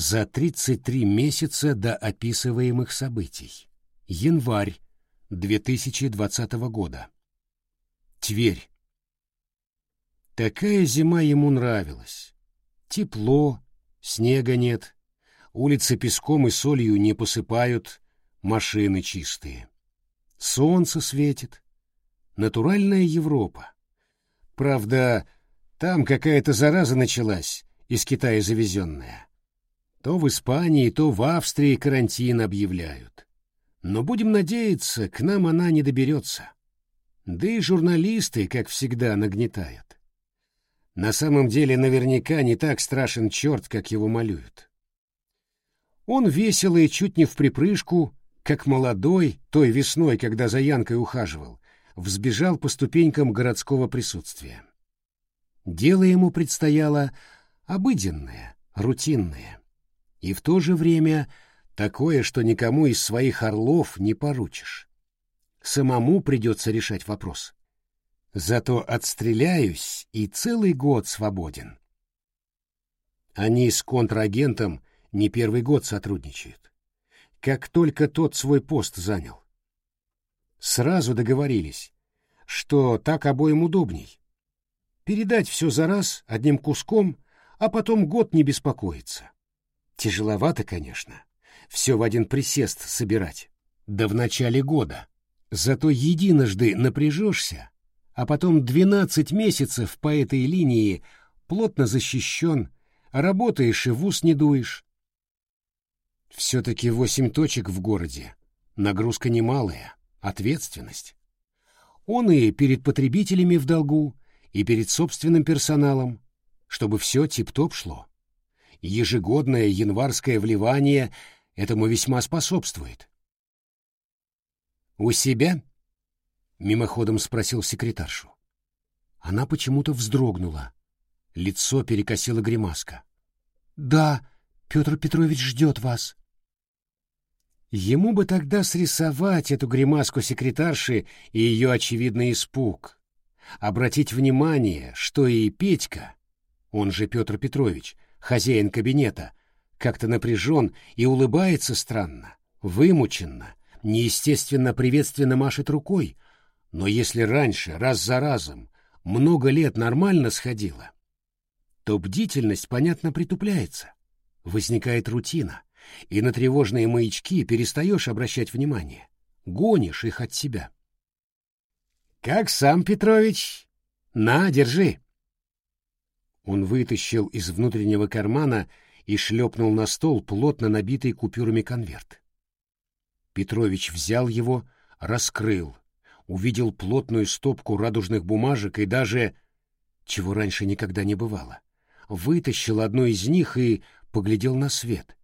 За 33 месяца до описываемых событий. Январь 2020 года. Тверь. Такая зима ему нравилась. Тепло, снега нет, улицы песком и солью не посыпают, машины чистые. Солнце светит. Натуральная Европа. Правда, там какая-то зараза началась, из Китая завезенная. То в Испании, то в Австрии карантин объявляют. Но будем надеяться, к нам она не доберется. Да и журналисты, как всегда, нагнетают. На самом деле наверняка не так страшен черт, как его малюют. Он весело и чуть не в припрыжку, как молодой, той весной, когда за Янкой ухаживал, взбежал по ступенькам городского присутствия. Дело ему предстояло обыденное, рутинное, и в то же время такое, что никому из своих орлов не поручишь. Самому придется решать вопрос. Зато отстреляюсь и целый год свободен. Они с контрагентом не первый год сотрудничают. Как только тот свой пост занял. Сразу договорились, что так обоим удобней. Передать все за раз, одним куском, а потом год не беспокоиться. Тяжеловато, конечно, все в один присест собирать. Да в начале года. Зато единожды напряжешься, а потом двенадцать месяцев по этой линии плотно защищен, работаешь и в ус не дуешь. Все-таки восемь точек в городе. Нагрузка немалая, ответственность. Он и перед потребителями в долгу, и перед собственным персоналом, чтобы все тип-топ шло. Ежегодное январское вливание этому весьма способствует. «У себя?» — мимоходом спросил секретаршу. Она почему-то вздрогнула. Лицо перекосило гримаска. «Да, Петр Петрович ждет вас». Ему бы тогда срисовать эту гримаску секретарши и ее очевидный испуг. Обратить внимание, что и Петька, он же Петр Петрович, хозяин кабинета, как-то напряжен и улыбается странно, вымученно, неестественно приветственно машет рукой, но если раньше, раз за разом, много лет нормально сходило, то бдительность, понятно, притупляется, возникает рутина, и на тревожные маячки перестаешь обращать внимание, гонишь их от себя. «Как сам, Петрович? На, держи!» Он вытащил из внутреннего кармана и шлепнул на стол плотно набитый купюрами конверт. Петрович взял его, раскрыл, увидел плотную стопку радужных бумажек и даже, чего раньше никогда не бывало, вытащил одну из них и поглядел на свет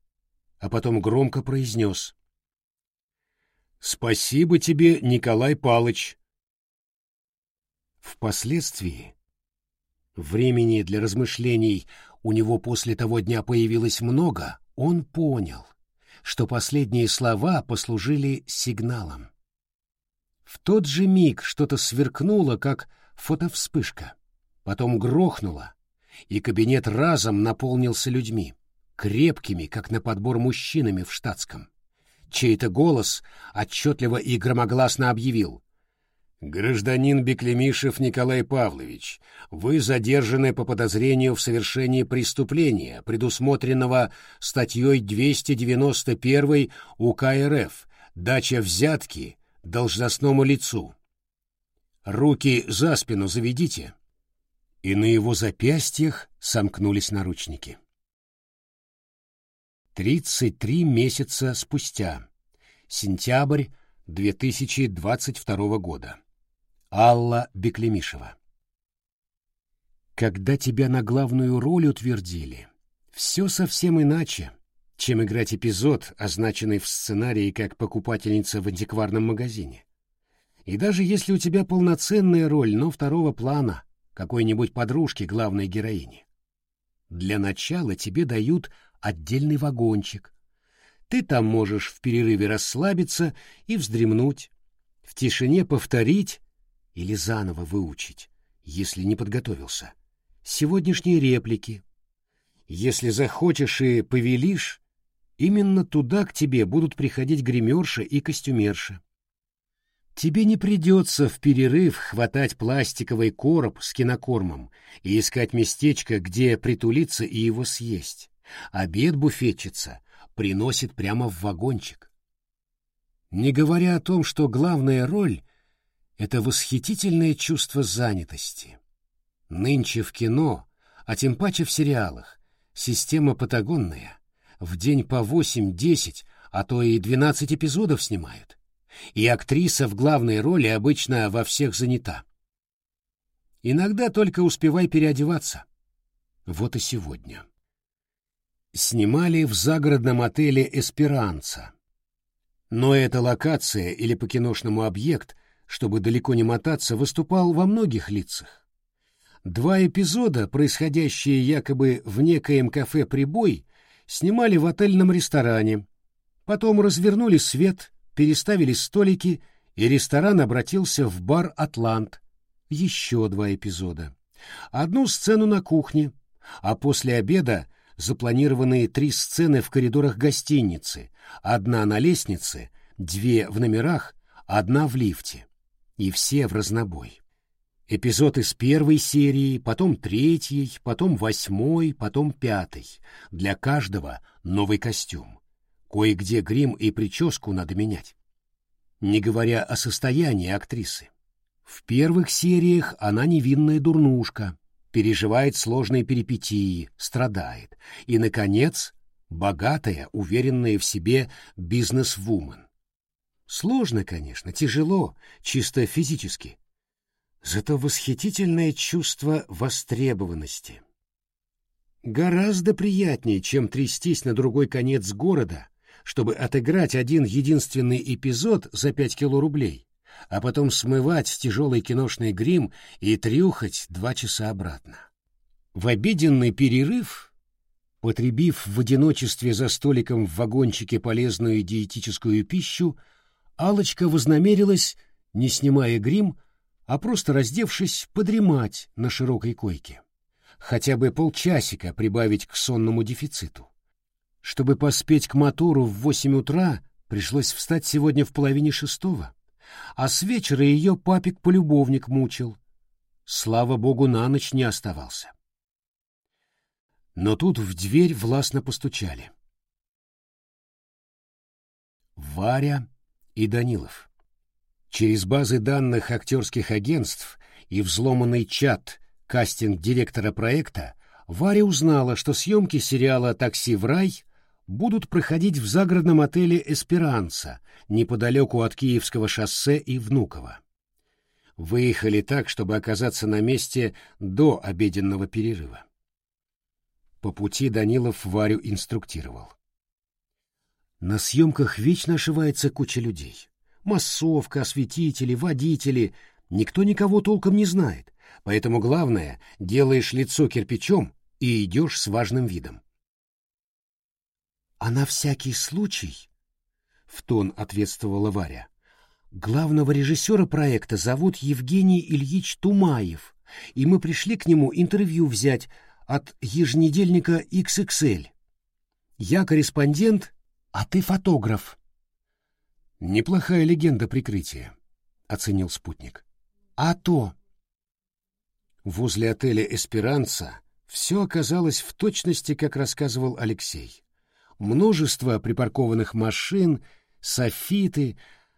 а потом громко произнес. «Спасибо тебе, Николай Палыч!» Впоследствии времени для размышлений у него после того дня появилось много, он понял, что последние слова послужили сигналом. В тот же миг что-то сверкнуло, как фотовспышка, потом грохнуло, и кабинет разом наполнился людьми крепкими, как на подбор мужчинами в штатском. Чей-то голос отчетливо и громогласно объявил. «Гражданин Беклемишев Николай Павлович, вы задержаны по подозрению в совершении преступления, предусмотренного статьей 291 УК РФ «Дача взятки должностному лицу». Руки за спину заведите. И на его запястьях сомкнулись наручники. 33 месяца спустя. Сентябрь 2022 года. Алла Беклемишева. Когда тебя на главную роль утвердили, все совсем иначе, чем играть эпизод, означенный в сценарии как покупательница в антикварном магазине. И даже если у тебя полноценная роль, но второго плана, какой-нибудь подружки главной героини. Для начала тебе дают отдельный вагончик. Ты там можешь в перерыве расслабиться и вздремнуть, в тишине повторить или заново выучить, если не подготовился, сегодняшние реплики. Если захочешь и повелишь, именно туда к тебе будут приходить гримерша и костюмерша. Тебе не придется в перерыв хватать пластиковый короб с кинокормом и искать местечко, где притулиться и его съесть. Обед буфетчица приносит прямо в вагончик. Не говоря о том, что главная роль — это восхитительное чувство занятости. Нынче в кино, а тем паче в сериалах, система патагонная. В день по восемь-десять, а то и двенадцать эпизодов снимают и актриса в главной роли обычно во всех занята. Иногда только успевай переодеваться. Вот и сегодня. Снимали в загородном отеле «Эсперанца». Но эта локация или по-киношному объект, чтобы далеко не мотаться, выступал во многих лицах. Два эпизода, происходящие якобы в некоем кафе «Прибой», снимали в отельном ресторане, потом развернули свет, переставили столики, и ресторан обратился в бар «Атлант». Еще два эпизода. Одну сцену на кухне, а после обеда запланированные три сцены в коридорах гостиницы, одна на лестнице, две в номерах, одна в лифте. И все в разнобой. Эпизод из первой серии, потом третьей, потом восьмой, потом пятой. Для каждого новый костюм. Кое-где грим и прическу надо менять. Не говоря о состоянии актрисы. В первых сериях она невинная дурнушка, переживает сложные перипетии, страдает. И, наконец, богатая, уверенная в себе бизнес-вумен. Сложно, конечно, тяжело, чисто физически. Зато восхитительное чувство востребованности. Гораздо приятнее, чем трястись на другой конец города чтобы отыграть один единственный эпизод за пять кило рублей, а потом смывать тяжелый киношный грим и трюхать два часа обратно. В обеденный перерыв, потребив в одиночестве за столиком в вагончике полезную диетическую пищу, алочка вознамерилась, не снимая грим, а просто раздевшись, подремать на широкой койке. Хотя бы полчасика прибавить к сонному дефициту. Чтобы поспеть к мотору в восемь утра, пришлось встать сегодня в половине шестого. А с вечера ее папик-полюбовник мучил. Слава богу, на ночь не оставался. Но тут в дверь властно постучали. Варя и Данилов. Через базы данных актерских агентств и взломанный чат кастинг-директора проекта Варя узнала, что съемки сериала «Такси в рай» будут проходить в загородном отеле «Эсперанца» неподалеку от Киевского шоссе и Внуково. Выехали так, чтобы оказаться на месте до обеденного перерыва. По пути Данилов Варю инструктировал. На съемках вечно ошивается куча людей. Массовка, осветители, водители. Никто никого толком не знает. Поэтому главное — делаешь лицо кирпичом и идешь с важным видом. А на всякий случай, — в тон ответствовала Варя, — главного режиссера проекта зовут Евгений Ильич Тумаев, и мы пришли к нему интервью взять от еженедельника XXL. Я корреспондент, а ты фотограф. Неплохая легенда прикрытия, — оценил спутник. А то... Возле отеля «Эсперанца» все оказалось в точности, как рассказывал Алексей множество припаркованных машин, софиты,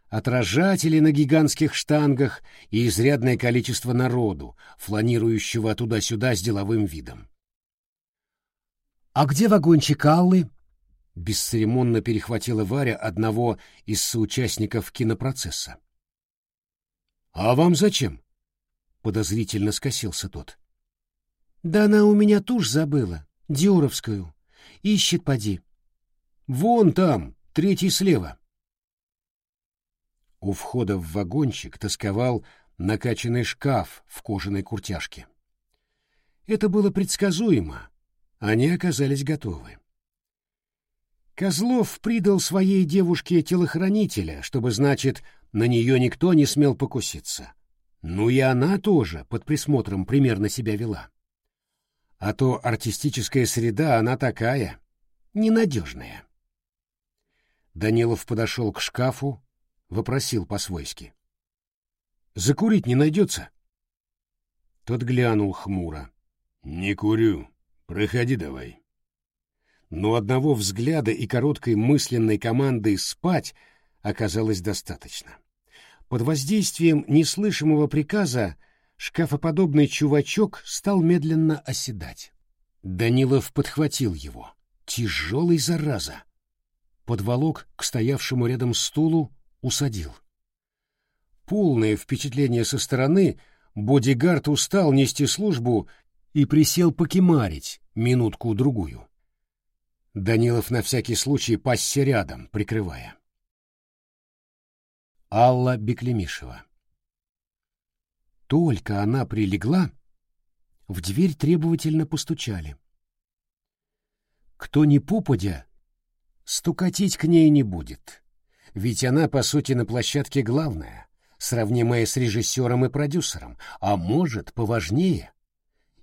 отражатели на гигантских штангах и изрядное количество народу, фланирующего туда-сюда с деловым видом. «А где вагончик Аллы?» — бесцеремонно перехватила Варя одного из соучастников кинопроцесса. «А вам зачем?» — подозрительно скосился тот. «Да она у меня тушь забыла, Диуровскую. Ищет, поди. Вон там, третий слева. У входа в вагончик тосковал накачанный шкаф в кожаной куртяжке. Это было предсказуемо. Они оказались готовы. Козлов придал своей девушке телохранителя, чтобы, значит, на нее никто не смел покуситься. Ну и она тоже под присмотром примерно себя вела. А то артистическая среда, она такая, ненадежная. Данилов подошел к шкафу, вопросил по-свойски. «Закурить не найдется?» Тот глянул хмуро. «Не курю. Проходи давай». Но одного взгляда и короткой мысленной команды «спать» оказалось достаточно. Под воздействием неслышимого приказа шкафоподобный чувачок стал медленно оседать. Данилов подхватил его. Тяжелый зараза. Подволок к стоявшему рядом стулу, усадил. Полное впечатление со стороны, бодигард устал нести службу и присел покемарить минутку-другую. Данилов на всякий случай пасся рядом, прикрывая. Алла Беклемишева Только она прилегла, в дверь требовательно постучали. Кто ни попадя, стукатить к ней не будет, ведь она, по сути, на площадке главная, сравнимая с режиссером и продюсером, а может, поважнее.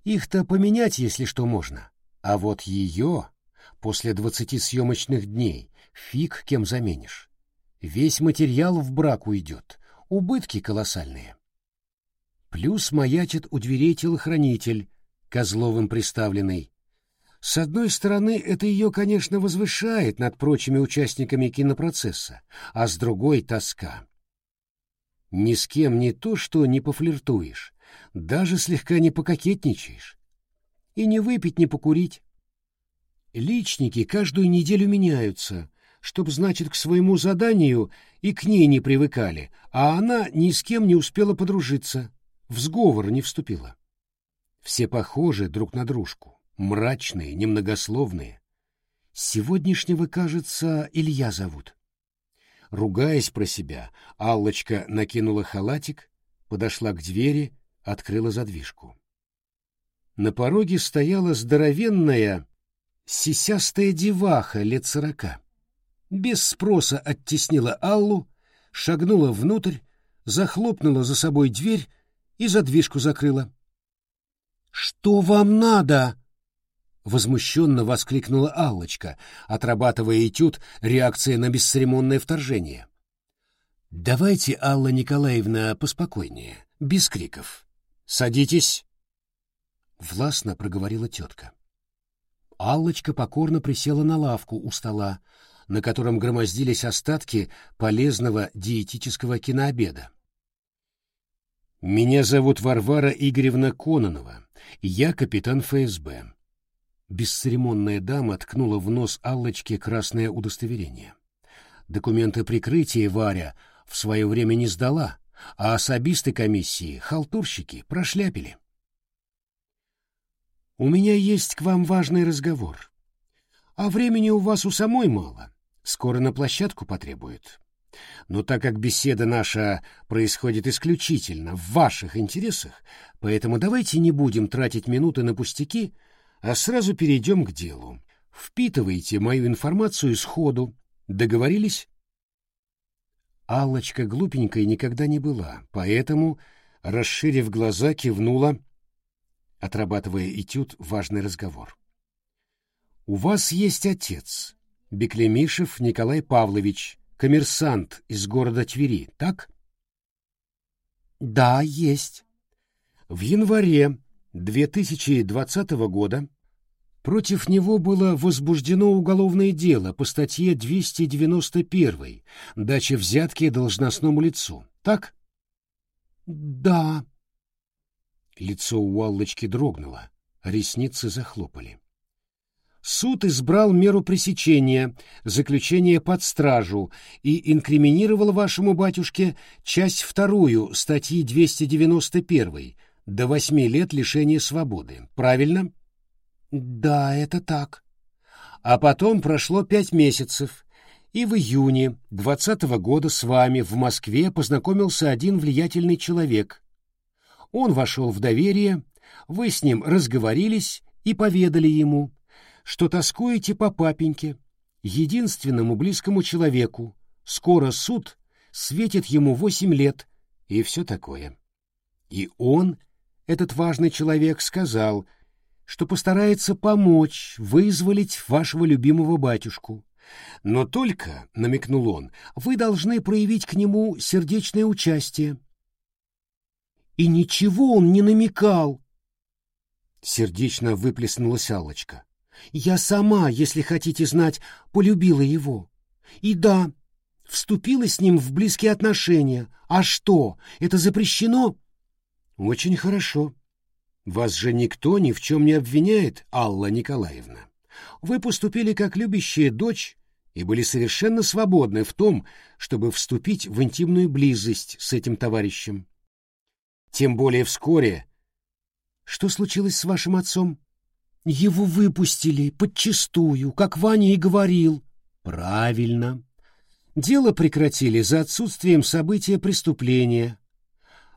Их-то поменять, если что, можно, а вот ее после двадцати съемочных дней фиг кем заменишь. Весь материал в брак уйдет, убытки колоссальные. Плюс маячит у дверей телохранитель, Козловым приставленный. С одной стороны, это ее, конечно, возвышает над прочими участниками кинопроцесса, а с другой — тоска. Ни с кем не то, что не пофлиртуешь, даже слегка не пококетничаешь. И не выпить, не покурить. Личники каждую неделю меняются, чтоб, значит, к своему заданию и к ней не привыкали, а она ни с кем не успела подружиться, в сговор не вступила. Все похожи друг на дружку, мрачные, немногословные. Сегодняшнего, кажется, Илья зовут. Ругаясь про себя, Аллочка накинула халатик, подошла к двери, открыла задвижку. На пороге стояла здоровенная, сисястая деваха лет сорока без спроса оттеснила Аллу, шагнула внутрь, захлопнула за собой дверь и задвижку закрыла. «Что вам надо?» — возмущенно воскликнула Аллочка, отрабатывая этюд реакция на бесцеремонное вторжение. «Давайте, Алла Николаевна, поспокойнее, без криков. Садитесь!» Властно проговорила тетка. Аллочка покорно присела на лавку у стола, на котором громоздились остатки полезного диетического кинообеда. «Меня зовут Варвара Игоревна Кононова, я капитан ФСБ». Бесцеремонная дама ткнула в нос Аллочке красное удостоверение. Документы прикрытия Варя в свое время не сдала, а особисты комиссии, халтурщики, прошляпили. «У меня есть к вам важный разговор. А времени у вас у самой мало. Скоро на площадку потребует. Но так как беседа наша происходит исключительно в ваших интересах, поэтому давайте не будем тратить минуты на пустяки, а сразу перейдем к делу. Впитывайте мою информацию сходу. Договорились? Аллочка глупенькой никогда не была, поэтому, расширив глаза, кивнула, отрабатывая этюд важный разговор. «У вас есть отец, Беклемишев Николай Павлович, коммерсант из города Твери, так? Да, есть. В январе 2020 года против него было возбуждено уголовное дело по статье 291 «Дача взятки должностному лицу», так? Да. Лицо у Аллочки дрогнуло, ресницы захлопали. Суд избрал меру пресечения, заключение под стражу и инкриминировал вашему батюшке часть вторую статьи 291 до восьми лет лишения свободы. Правильно? Да, это так. А потом прошло пять месяцев, и в июне двадцатого года с вами в Москве познакомился один влиятельный человек. Он вошел в доверие, вы с ним разговорились и поведали ему, что тоскуете по папеньке, единственному близкому человеку, скоро суд, светит ему восемь лет и все такое. И он, этот важный человек, сказал, что постарается помочь вызволить вашего любимого батюшку. Но только, — намекнул он, — вы должны проявить к нему сердечное участие. И ничего он не намекал. Сердечно выплеснулась Аллочка. Я сама, если хотите знать, полюбила его. И да, вступила с ним в близкие отношения. А что, это запрещено? Очень хорошо. Вас же никто ни в чем не обвиняет, Алла Николаевна. Вы поступили как любящая дочь и были совершенно свободны в том, чтобы вступить в интимную близость с этим товарищем. Тем более вскоре... Что случилось с вашим отцом? Его выпустили подчистую, как Ваня и говорил. Правильно. Дело прекратили за отсутствием события преступления.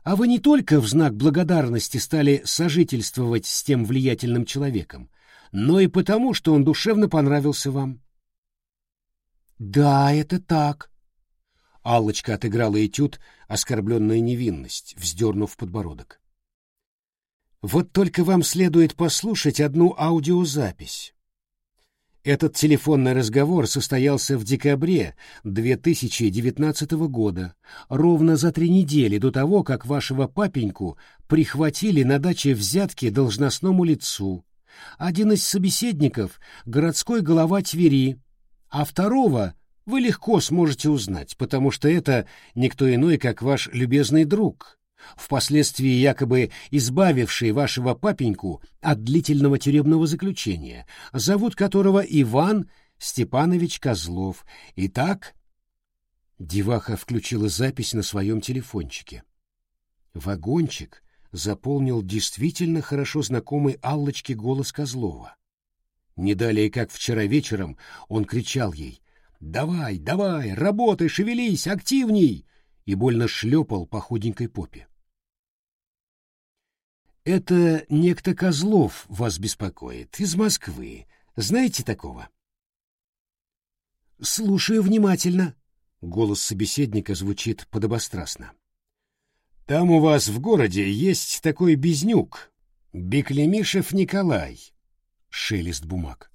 А вы не только в знак благодарности стали сожительствовать с тем влиятельным человеком, но и потому, что он душевно понравился вам. Да, это так. Аллочка отыграла этюд «Оскорбленная невинность», вздернув подбородок. Вот только вам следует послушать одну аудиозапись. Этот телефонный разговор состоялся в декабре 2019 года, ровно за три недели до того, как вашего папеньку прихватили на даче взятки должностному лицу. Один из собеседников — городской голова Твери, а второго вы легко сможете узнать, потому что это никто иной, как ваш любезный друг, впоследствии якобы избавивший вашего папеньку от длительного тюремного заключения, зовут которого Иван Степанович Козлов. Итак, Деваха включила запись на своем телефончике. Вагончик заполнил действительно хорошо знакомый Аллочке голос Козлова. Не далее, как вчера вечером, он кричал ей «Давай, давай, работай, шевелись, активней!» и больно шлепал по худенькой попе. «Это некто Козлов вас беспокоит, из Москвы. Знаете такого?» «Слушаю внимательно», — голос собеседника звучит подобострастно. «Там у вас в городе есть такой безнюк, Беклемишев Николай», — шелест бумаг.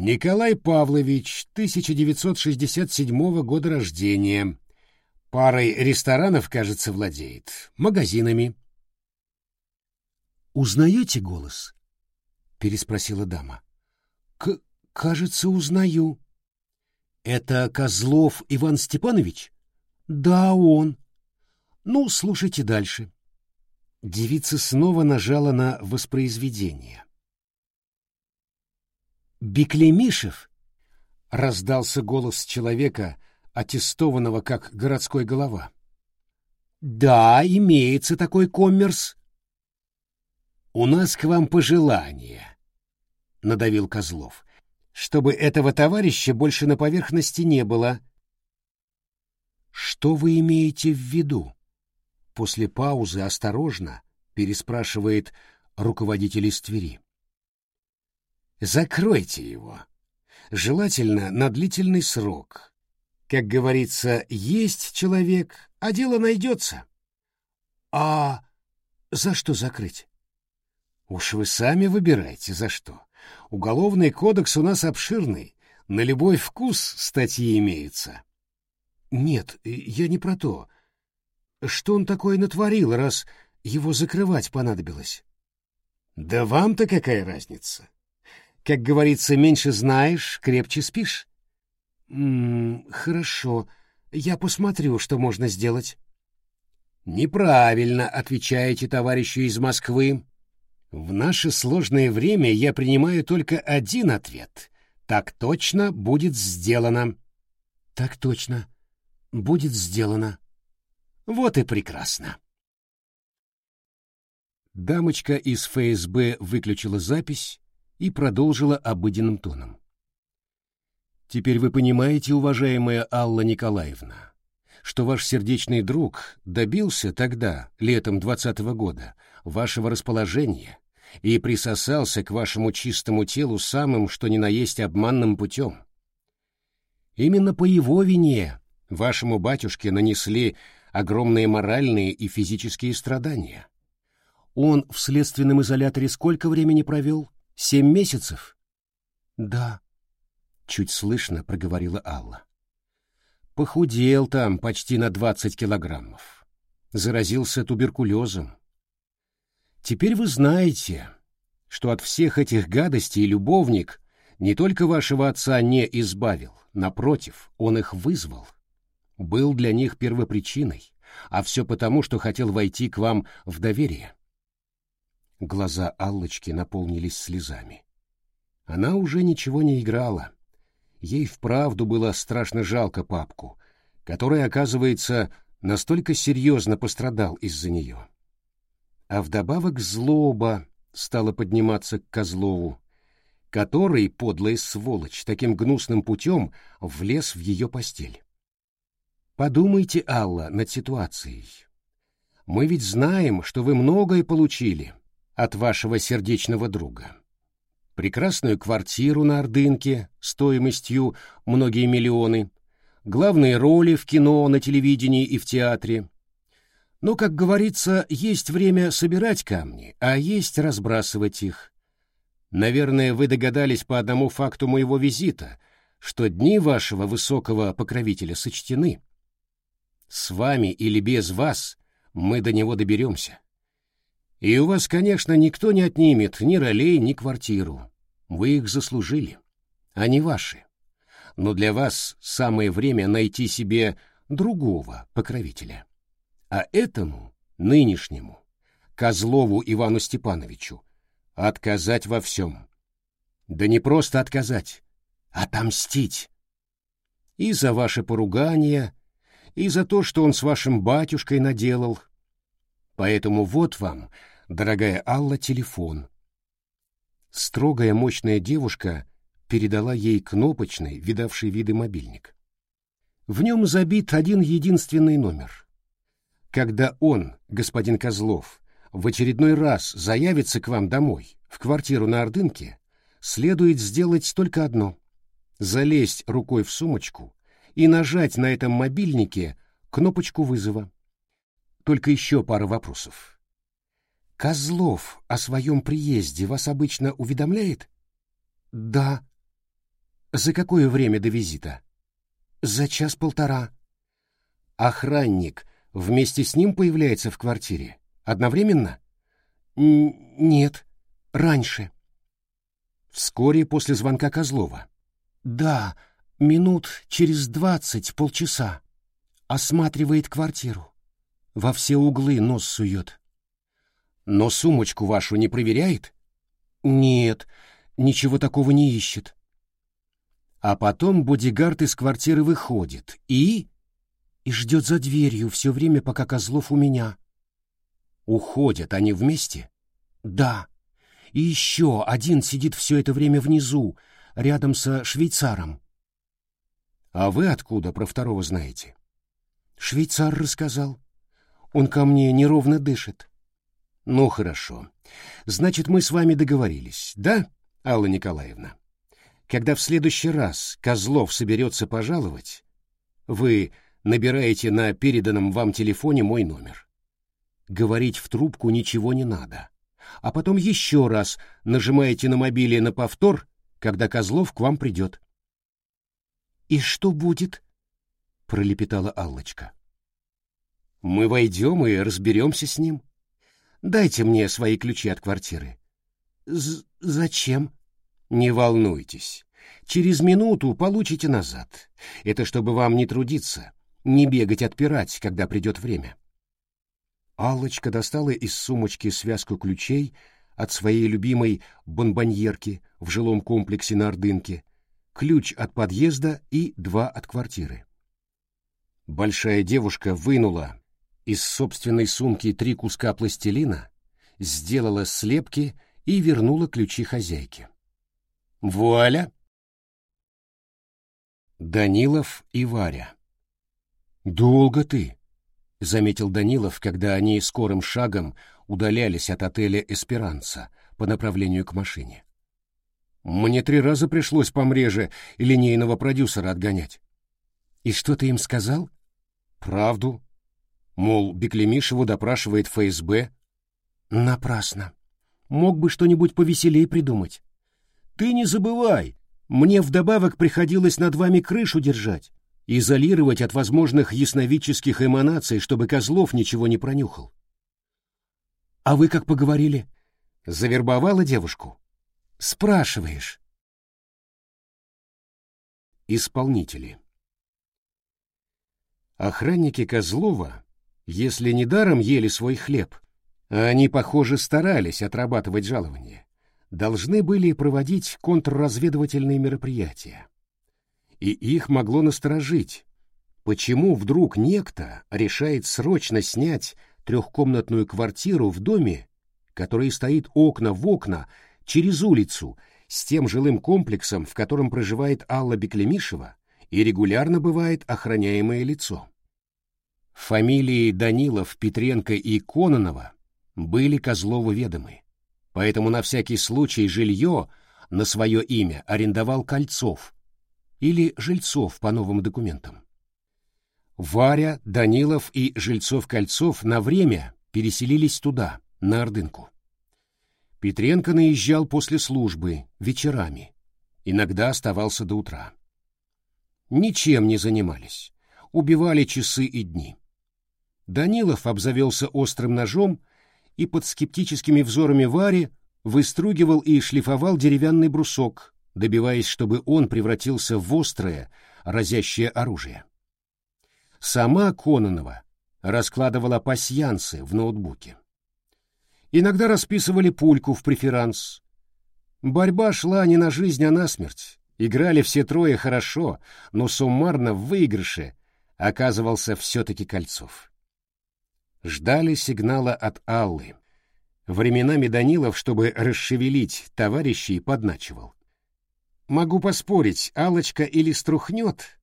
«Николай Павлович, 1967 года рождения, Парой ресторанов, кажется, владеет. Магазинами. «Узнаете голос?» — переспросила дама. К «Кажется, узнаю». «Это Козлов Иван Степанович?» «Да, он». «Ну, слушайте дальше». Девица снова нажала на воспроизведение. «Беклемишев?» — раздался голос человека, аттестованного как городской голова. Да, имеется такой коммерс. У нас к вам пожелание, надавил Козлов, чтобы этого товарища больше на поверхности не было. Что вы имеете в виду? После паузы осторожно переспрашивает руководитель из Твери. Закройте его. Желательно на длительный срок, как говорится, есть человек, а дело найдется. А за что закрыть? Уж вы сами выбирайте, за что. Уголовный кодекс у нас обширный, на любой вкус статьи имеются. Нет, я не про то. Что он такое натворил, раз его закрывать понадобилось? Да вам-то какая разница? Как говорится, меньше знаешь, крепче спишь. «М -м, «Хорошо, я посмотрю, что можно сделать». «Неправильно отвечаете товарищу из Москвы. В наше сложное время я принимаю только один ответ. Так точно будет сделано». «Так точно. Будет сделано». «Вот и прекрасно». Дамочка из ФСБ выключила запись и продолжила обыденным тоном. Теперь вы понимаете, уважаемая Алла Николаевна, что ваш сердечный друг добился тогда, летом двадцатого года, вашего расположения и присосался к вашему чистому телу самым, что ни на есть обманным путем. Именно по его вине вашему батюшке нанесли огромные моральные и физические страдания. Он в следственном изоляторе сколько времени провел? Семь месяцев? Да. Чуть слышно проговорила Алла. Похудел там почти на двадцать килограммов. Заразился туберкулезом. Теперь вы знаете, что от всех этих гадостей любовник не только вашего отца не избавил, напротив, он их вызвал. Был для них первопричиной, а все потому, что хотел войти к вам в доверие. Глаза Аллочки наполнились слезами. Она уже ничего не играла. Ей вправду было страшно жалко папку, который, оказывается, настолько серьезно пострадал из-за нее. А вдобавок злоба стала подниматься к Козлову, который, подлая сволочь, таким гнусным путем влез в ее постель. Подумайте, Алла, над ситуацией. Мы ведь знаем, что вы многое получили от вашего сердечного друга. Прекрасную квартиру на Ордынке стоимостью многие миллионы, главные роли в кино, на телевидении и в театре, но, как говорится, есть время собирать камни, а есть разбрасывать их. Наверное, вы догадались по одному факту моего визита, что дни вашего высокого покровителя сочтены. С вами или без вас мы до него доберемся. И у вас, конечно, никто не отнимет ни ролей, ни квартиру. Вы их заслужили. Они ваши. Но для вас самое время найти себе другого покровителя. А этому, нынешнему, Козлову Ивану Степановичу, отказать во всем. Да не просто отказать, отомстить. И за ваше поругание, и за то, что он с вашим батюшкой наделал. Поэтому вот вам, дорогая Алла, телефон. Строгая мощная девушка передала ей кнопочный, видавший виды мобильник. В нем забит один единственный номер — когда он, господин Козлов, в очередной раз заявится к вам домой, в квартиру на Ордынке, следует сделать только одно — залезть рукой в сумочку и нажать на этом мобильнике кнопочку вызова. Только еще пара вопросов. Козлов о своем приезде вас обычно уведомляет? Да. За какое время до визита? За час-полтора. Охранник вместе с ним появляется в квартире? Одновременно? Н нет, раньше. Вскоре после звонка Козлова? Да, минут через двадцать, полчаса. Осматривает квартиру. Во все углы нос сует. Но сумочку вашу не проверяет? Нет, ничего такого не ищет. А потом бодигард из квартиры выходит и и ждет за дверью все время, пока Козлов у меня. Уходят они вместе? Да. И еще один сидит все это время внизу, рядом со швейцаром. А вы откуда про второго знаете? Швейцар рассказал. Он ко мне неровно дышит. Ну, хорошо. Значит, мы с вами договорились, да, Алла Николаевна? Когда в следующий раз Козлов соберется пожаловать, вы набираете на переданном вам телефоне мой номер. Говорить в трубку ничего не надо. А потом еще раз нажимаете на мобиле на повтор, когда Козлов к вам придет. «И что будет?» — пролепетала Аллочка. «Мы войдем и разберемся с ним. Дайте мне свои ключи от квартиры». З «Зачем?» «Не волнуйтесь. Через минуту получите назад. Это чтобы вам не трудиться не бегать отпирать, когда придет время. Аллочка достала из сумочки связку ключей от своей любимой бонбоньерки в жилом комплексе на Ордынке, ключ от подъезда и два от квартиры. Большая девушка вынула из собственной сумки три куска пластилина, сделала слепки и вернула ключи хозяйке. Вуаля! Данилов и Варя «Долго ты», — заметил Данилов, когда они скорым шагом удалялись от отеля «Эсперанца» по направлению к машине. «Мне три раза пришлось по мреже линейного продюсера отгонять». «И что ты им сказал?» «Правду. Мол, Беклемишеву допрашивает ФСБ». «Напрасно. Мог бы что-нибудь повеселее придумать». Ты не забывай, мне вдобавок приходилось над вами крышу держать, изолировать от возможных ясновидческих эманаций, чтобы Козлов ничего не пронюхал. А вы как поговорили? Завербовала девушку? Спрашиваешь. Исполнители. Охранники Козлова, если недаром ели свой хлеб, а они, похоже, старались отрабатывать жалование, должны были проводить контрразведывательные мероприятия. И их могло насторожить, почему вдруг некто решает срочно снять трехкомнатную квартиру в доме, который стоит окна в окна через улицу с тем жилым комплексом, в котором проживает Алла Беклемишева и регулярно бывает охраняемое лицо. Фамилии Данилов, Петренко и Кононова были Козлову ведомы. Поэтому на всякий случай жилье на свое имя арендовал Кольцов или Жильцов по новым документам. Варя, Данилов и Жильцов-Кольцов на время переселились туда, на Ордынку. Петренко наезжал после службы, вечерами. Иногда оставался до утра. Ничем не занимались. Убивали часы и дни. Данилов обзавелся острым ножом и под скептическими взорами Вари выстругивал и шлифовал деревянный брусок, добиваясь, чтобы он превратился в острое, разящее оружие. Сама Кононова раскладывала пасьянсы в ноутбуке. Иногда расписывали пульку в преферанс. Борьба шла не на жизнь, а на смерть. Играли все трое хорошо, но суммарно в выигрыше оказывался все-таки Кольцов ждали сигнала от Аллы. Временами Данилов, чтобы расшевелить товарищей, подначивал. «Могу поспорить, Алочка или струхнет,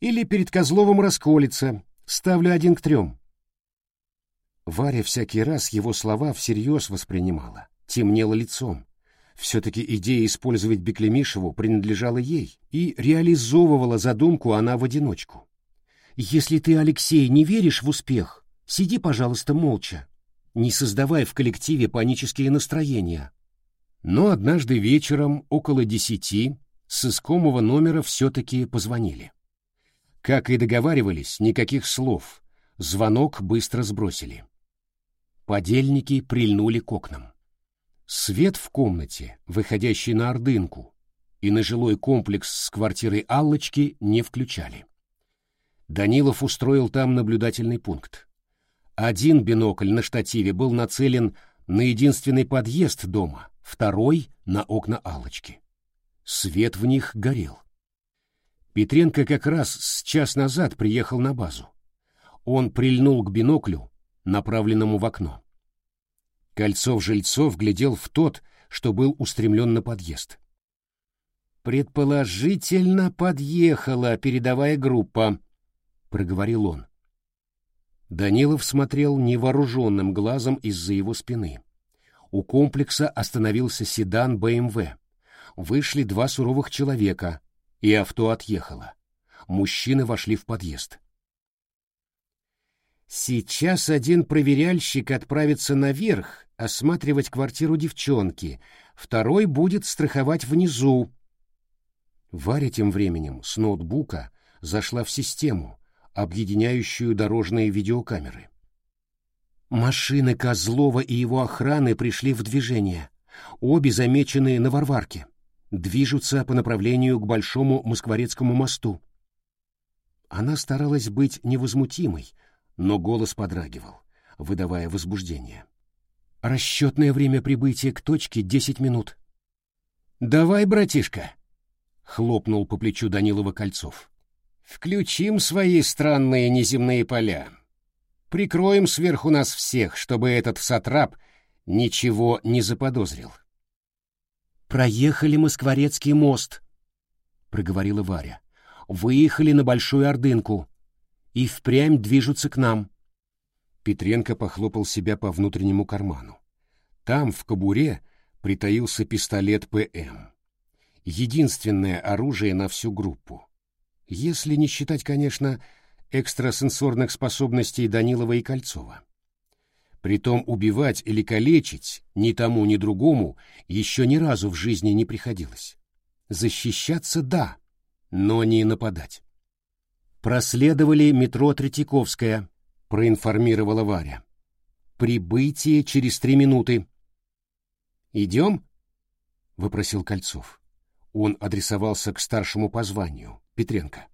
или перед Козловым расколется. Ставлю один к трем». Варя всякий раз его слова всерьез воспринимала, темнела лицом. Все-таки идея использовать Беклемишеву принадлежала ей, и реализовывала задумку она в одиночку. «Если ты, Алексей, не веришь в успех, Сиди, пожалуйста, молча, не создавая в коллективе панические настроения. Но однажды вечером, около десяти, с искомого номера все-таки позвонили. Как и договаривались, никаких слов. Звонок быстро сбросили. Подельники прильнули к окнам. Свет в комнате, выходящий на Ордынку, и на жилой комплекс с квартирой Аллочки не включали. Данилов устроил там наблюдательный пункт. Один бинокль на штативе был нацелен на единственный подъезд дома, второй — на окна Аллочки. Свет в них горел. Петренко как раз с час назад приехал на базу. Он прильнул к биноклю, направленному в окно. Кольцов-Жильцов глядел в тот, что был устремлен на подъезд. «Предположительно, подъехала передовая группа», — проговорил он. Данилов смотрел невооруженным глазом из-за его спины. У комплекса остановился седан БМВ. Вышли два суровых человека, и авто отъехало. Мужчины вошли в подъезд. Сейчас один проверяльщик отправится наверх осматривать квартиру девчонки, второй будет страховать внизу. Варя тем временем с ноутбука зашла в систему, объединяющую дорожные видеокамеры. Машины Козлова и его охраны пришли в движение. Обе замечены на Варварке. Движутся по направлению к Большому Москворецкому мосту. Она старалась быть невозмутимой, но голос подрагивал, выдавая возбуждение. Расчетное время прибытия к точке — десять минут. «Давай, братишка!» — хлопнул по плечу Данилова Кольцов. Включим свои странные неземные поля. Прикроем сверху нас всех, чтобы этот сатрап ничего не заподозрил. «Проехали мы Скворецкий мост», — проговорила Варя. «Выехали на Большую Ордынку и впрямь движутся к нам». Петренко похлопал себя по внутреннему карману. Там, в кобуре, притаился пистолет ПМ. Единственное оружие на всю группу если не считать, конечно, экстрасенсорных способностей Данилова и Кольцова. Притом убивать или калечить ни тому, ни другому еще ни разу в жизни не приходилось. Защищаться — да, но не нападать. Проследовали метро Третьяковская, проинформировала Варя. Прибытие через три минуты. «Идем?» — выпросил Кольцов. Он адресовался к старшему по званию, Петренко.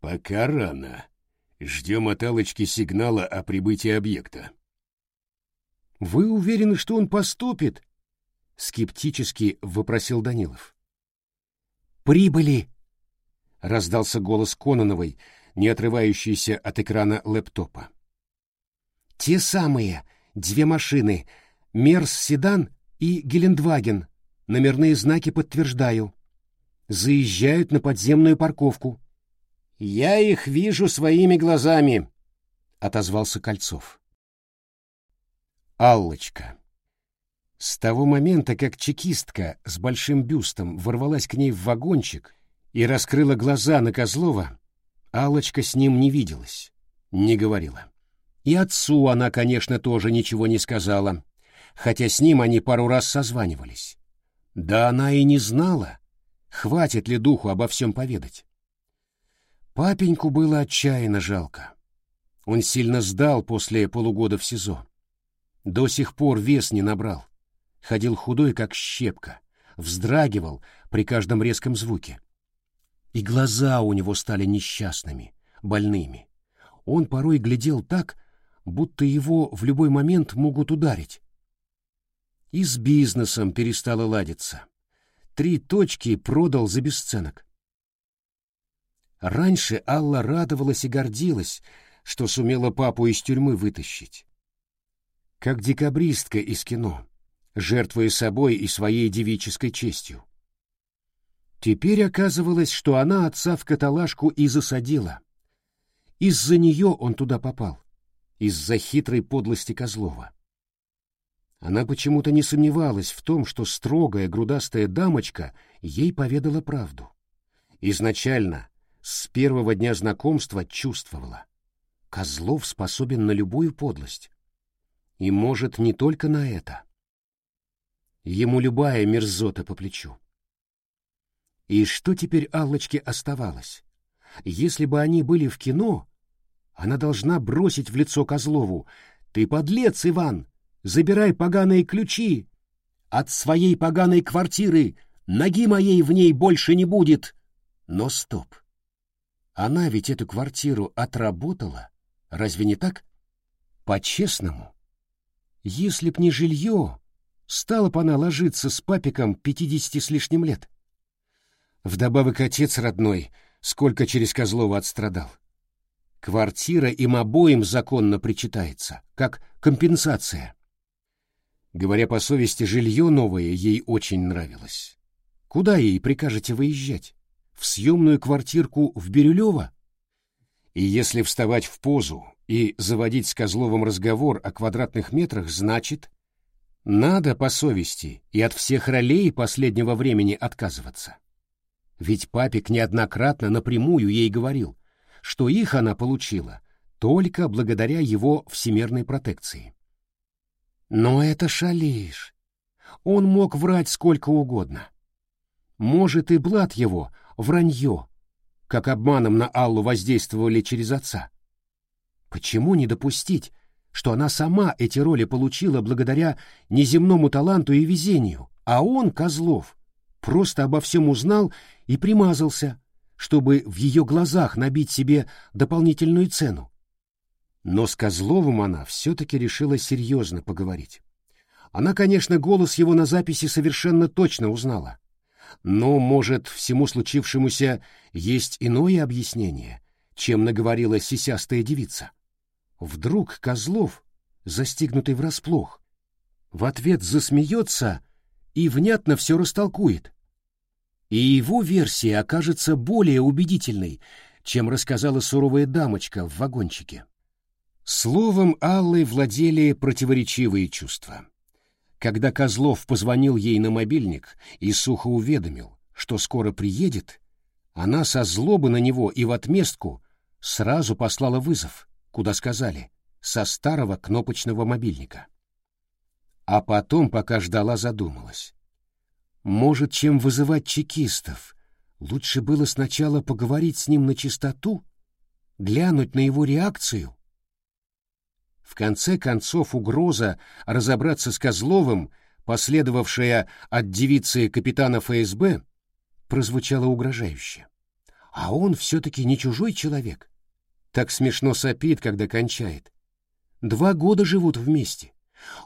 «Пока рано. Ждем от Аллочки сигнала о прибытии объекта». «Вы уверены, что он поступит?» — скептически вопросил Данилов. «Прибыли!» — раздался голос Кононовой, не отрывающийся от экрана лэптопа. «Те самые, две машины, Мерс-седан и Гелендваген, номерные знаки подтверждаю. Заезжают на подземную парковку». «Я их вижу своими глазами», — отозвался Кольцов. Аллочка. С того момента, как чекистка с большим бюстом ворвалась к ней в вагончик и раскрыла глаза на Козлова, Аллочка с ним не виделась, не говорила. И отцу она, конечно, тоже ничего не сказала, хотя с ним они пару раз созванивались. Да она и не знала, хватит ли духу обо всем поведать. Папеньку было отчаянно жалко. Он сильно сдал после полугода в СИЗО. До сих пор вес не набрал. Ходил худой, как щепка, вздрагивал при каждом резком звуке. И глаза у него стали несчастными, больными. Он порой глядел так, будто его в любой момент могут ударить. И с бизнесом перестало ладиться. Три точки продал за бесценок. Раньше Алла радовалась и гордилась, что сумела папу из тюрьмы вытащить как декабристка из кино, жертвуя собой и своей девической честью. Теперь оказывалось, что она отца в каталажку и засадила. Из-за нее он туда попал, из-за хитрой подлости Козлова. Она почему-то не сомневалась в том, что строгая грудастая дамочка ей поведала правду. Изначально, с первого дня знакомства, чувствовала. Козлов способен на любую подлость. И может не только на это. Ему любая мерзота по плечу. И что теперь Аллочке оставалось? Если бы они были в кино, она должна бросить в лицо Козлову. «Ты подлец, Иван! Забирай поганые ключи! От своей поганой квартиры! Ноги моей в ней больше не будет!» Но стоп! Она ведь эту квартиру отработала, разве не так? По-честному. Если б не жилье, стала б она ложиться с папиком пятидесяти с лишним лет. Вдобавок отец родной, сколько через Козлова отстрадал. Квартира им обоим законно причитается, как компенсация. Говоря по совести, жилье новое ей очень нравилось. Куда ей прикажете выезжать? В съемную квартирку в Бирюлево? И если вставать в позу и заводить с Козловым разговор о квадратных метрах, значит, надо по совести и от всех ролей последнего времени отказываться. Ведь папик неоднократно напрямую ей говорил, что их она получила только благодаря его всемирной протекции. Но это шалиш. Он мог врать сколько угодно. Может, и блат его — вранье, как обманом на Аллу воздействовали через отца. Почему не допустить, что она сама эти роли получила благодаря неземному таланту и везению, а он, Козлов, просто обо всем узнал и примазался, чтобы в ее глазах набить себе дополнительную цену. Но с Козловым она все-таки решила серьезно поговорить. Она, конечно, голос его на записи совершенно точно узнала. Но, может, всему случившемуся есть иное объяснение, чем наговорила сисястая девица. Вдруг Козлов, застигнутый врасплох, в ответ засмеется и внятно все растолкует. И его версия окажется более убедительной, чем рассказала суровая дамочка в вагончике. Словом, Аллой владели противоречивые чувства. Когда Козлов позвонил ей на мобильник и сухо уведомил, что скоро приедет, она со злобы на него и в отместку сразу послала вызов, куда сказали со старого кнопочного мобильника. А потом, пока ждала, задумалась. Может, чем вызывать чекистов, лучше было сначала поговорить с ним на чистоту, глянуть на его реакцию? В конце концов, угроза разобраться с Козловым, последовавшая от девицы капитана ФСБ, прозвучала угрожающе. А он все-таки не чужой человек. Так смешно сопит, когда кончает. Два года живут вместе.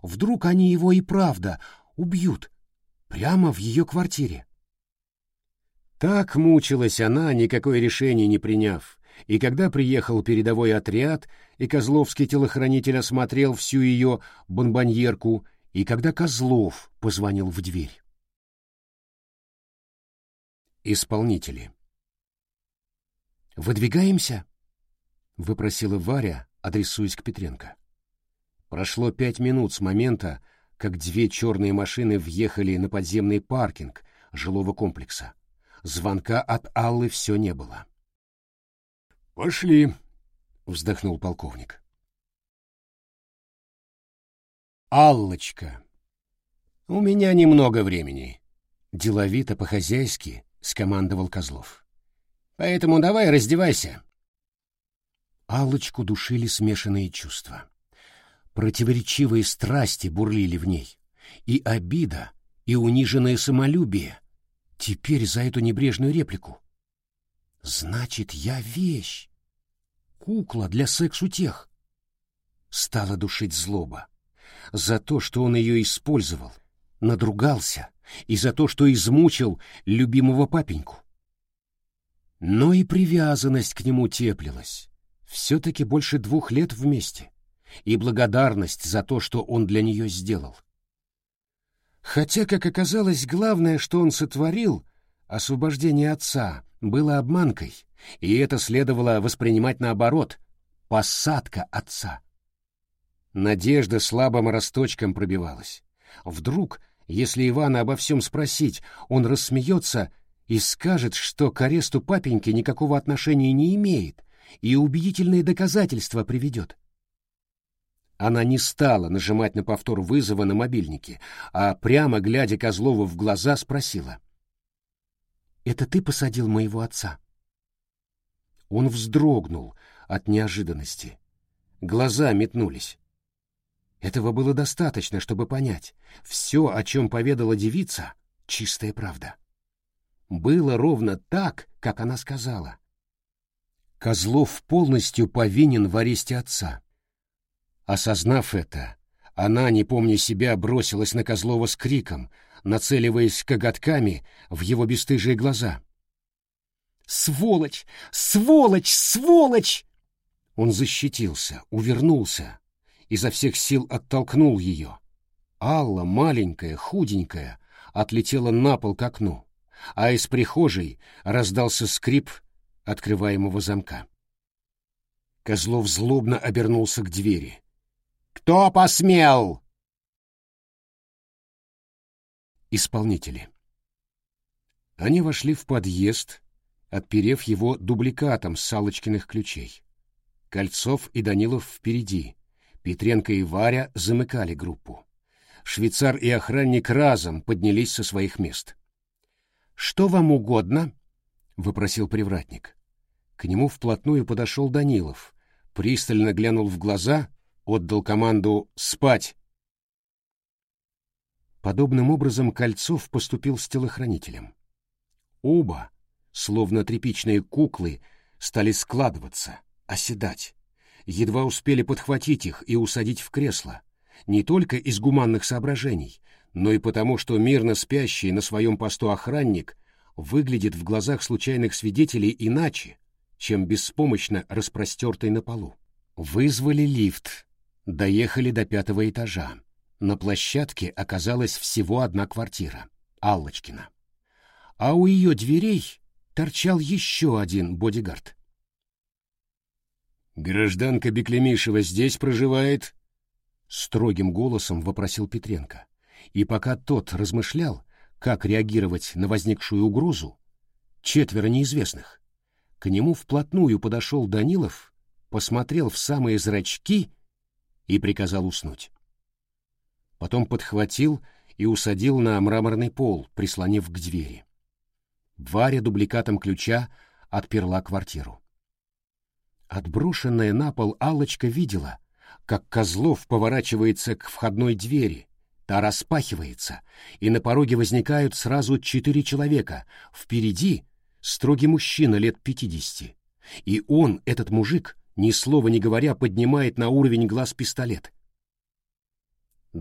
Вдруг они его и правда убьют прямо в ее квартире. Так мучилась она, никакое решение не приняв, и когда приехал передовой отряд, и Козловский телохранитель осмотрел всю ее бомбоньерку, и когда Козлов позвонил в дверь. Исполнители «Выдвигаемся?» — выпросила Варя, адресуясь к Петренко. Прошло пять минут с момента, как две черные машины въехали на подземный паркинг жилого комплекса. Звонка от Аллы все не было. «Пошли», — вздохнул полковник. «Аллочка, у меня немного времени», — деловито по-хозяйски скомандовал Козлов. «Поэтому давай раздевайся». Аллочку душили смешанные чувства. Противоречивые страсти бурлили в ней. И обида, и униженное самолюбие. Теперь за эту небрежную реплику. Значит, я вещь. Кукла для секс-утех. Стала душить злоба. За то, что он ее использовал, надругался, и за то, что измучил любимого папеньку. Но и привязанность к нему теплилась. Все-таки больше двух лет вместе и благодарность за то, что он для нее сделал. Хотя, как оказалось, главное, что он сотворил, освобождение отца, было обманкой, и это следовало воспринимать наоборот — посадка отца. Надежда слабым росточком пробивалась. Вдруг, если Ивана обо всем спросить, он рассмеется и скажет, что к аресту папеньки никакого отношения не имеет, и убедительные доказательства приведет. Она не стала нажимать на повтор вызова на мобильнике, а прямо глядя Козлову в глаза спросила. «Это ты посадил моего отца?» Он вздрогнул от неожиданности. Глаза метнулись. Этого было достаточно, чтобы понять. Все, о чем поведала девица, — чистая правда. Было ровно так, как она сказала. Козлов полностью повинен в аресте отца. Осознав это, она, не помня себя, бросилась на Козлова с криком, нацеливаясь коготками в его бесстыжие глаза. «Сволочь! Сволочь! Сволочь!» Он защитился, увернулся, изо всех сил оттолкнул ее. Алла, маленькая, худенькая, отлетела на пол к окну, а из прихожей раздался скрип открываемого замка. Козлов злобно обернулся к двери. Кто посмел? Исполнители. Они вошли в подъезд, отперев его дубликатом Салочкиных ключей. Кольцов и Данилов впереди. Петренко и Варя замыкали группу. Швейцар и охранник разом поднялись со своих мест. «Что вам угодно?» — выпросил привратник. К нему вплотную подошел Данилов, пристально глянул в глаза отдал команду «Спать!». Подобным образом Кольцов поступил с телохранителем. Оба, словно тряпичные куклы, стали складываться, оседать. Едва успели подхватить их и усадить в кресло, не только из гуманных соображений, но и потому, что мирно спящий на своем посту охранник выглядит в глазах случайных свидетелей иначе, чем беспомощно распростертый на полу. Вызвали лифт, Доехали до пятого этажа. На площадке оказалась всего одна квартира — Аллочкина. А у ее дверей торчал еще один бодигард. «Гражданка Беклемишева здесь проживает?» — строгим голосом вопросил Петренко. И пока тот размышлял, как реагировать на возникшую угрозу, четверо неизвестных. К нему вплотную подошел Данилов, посмотрел в самые зрачки и приказал уснуть. Потом подхватил и усадил на мраморный пол, прислонив к двери. Варя дубликатом ключа отперла квартиру. Отброшенная на пол алочка видела, как Козлов поворачивается к входной двери, та распахивается, и на пороге возникают сразу четыре человека. Впереди строгий мужчина лет пятидесяти. И он, этот мужик, ни слова не говоря, поднимает на уровень глаз пистолет.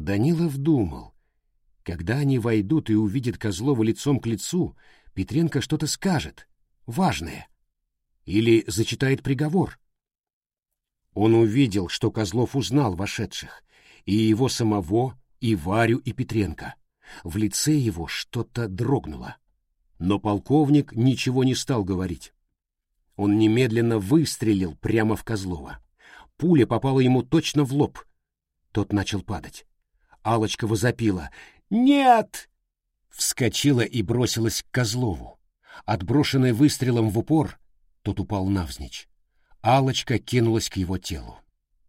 Данилов думал, когда они войдут и увидят Козлова лицом к лицу, Петренко что-то скажет, важное. Или зачитает приговор. Он увидел, что Козлов узнал вошедших, и его самого, и Варю, и Петренко. В лице его что-то дрогнуло. Но полковник ничего не стал говорить. Он немедленно выстрелил прямо в Козлова. Пуля попала ему точно в лоб. Тот начал падать. Алочка возопила. «Нет!» Вскочила и бросилась к Козлову. Отброшенный выстрелом в упор, тот упал навзничь. Алочка кинулась к его телу.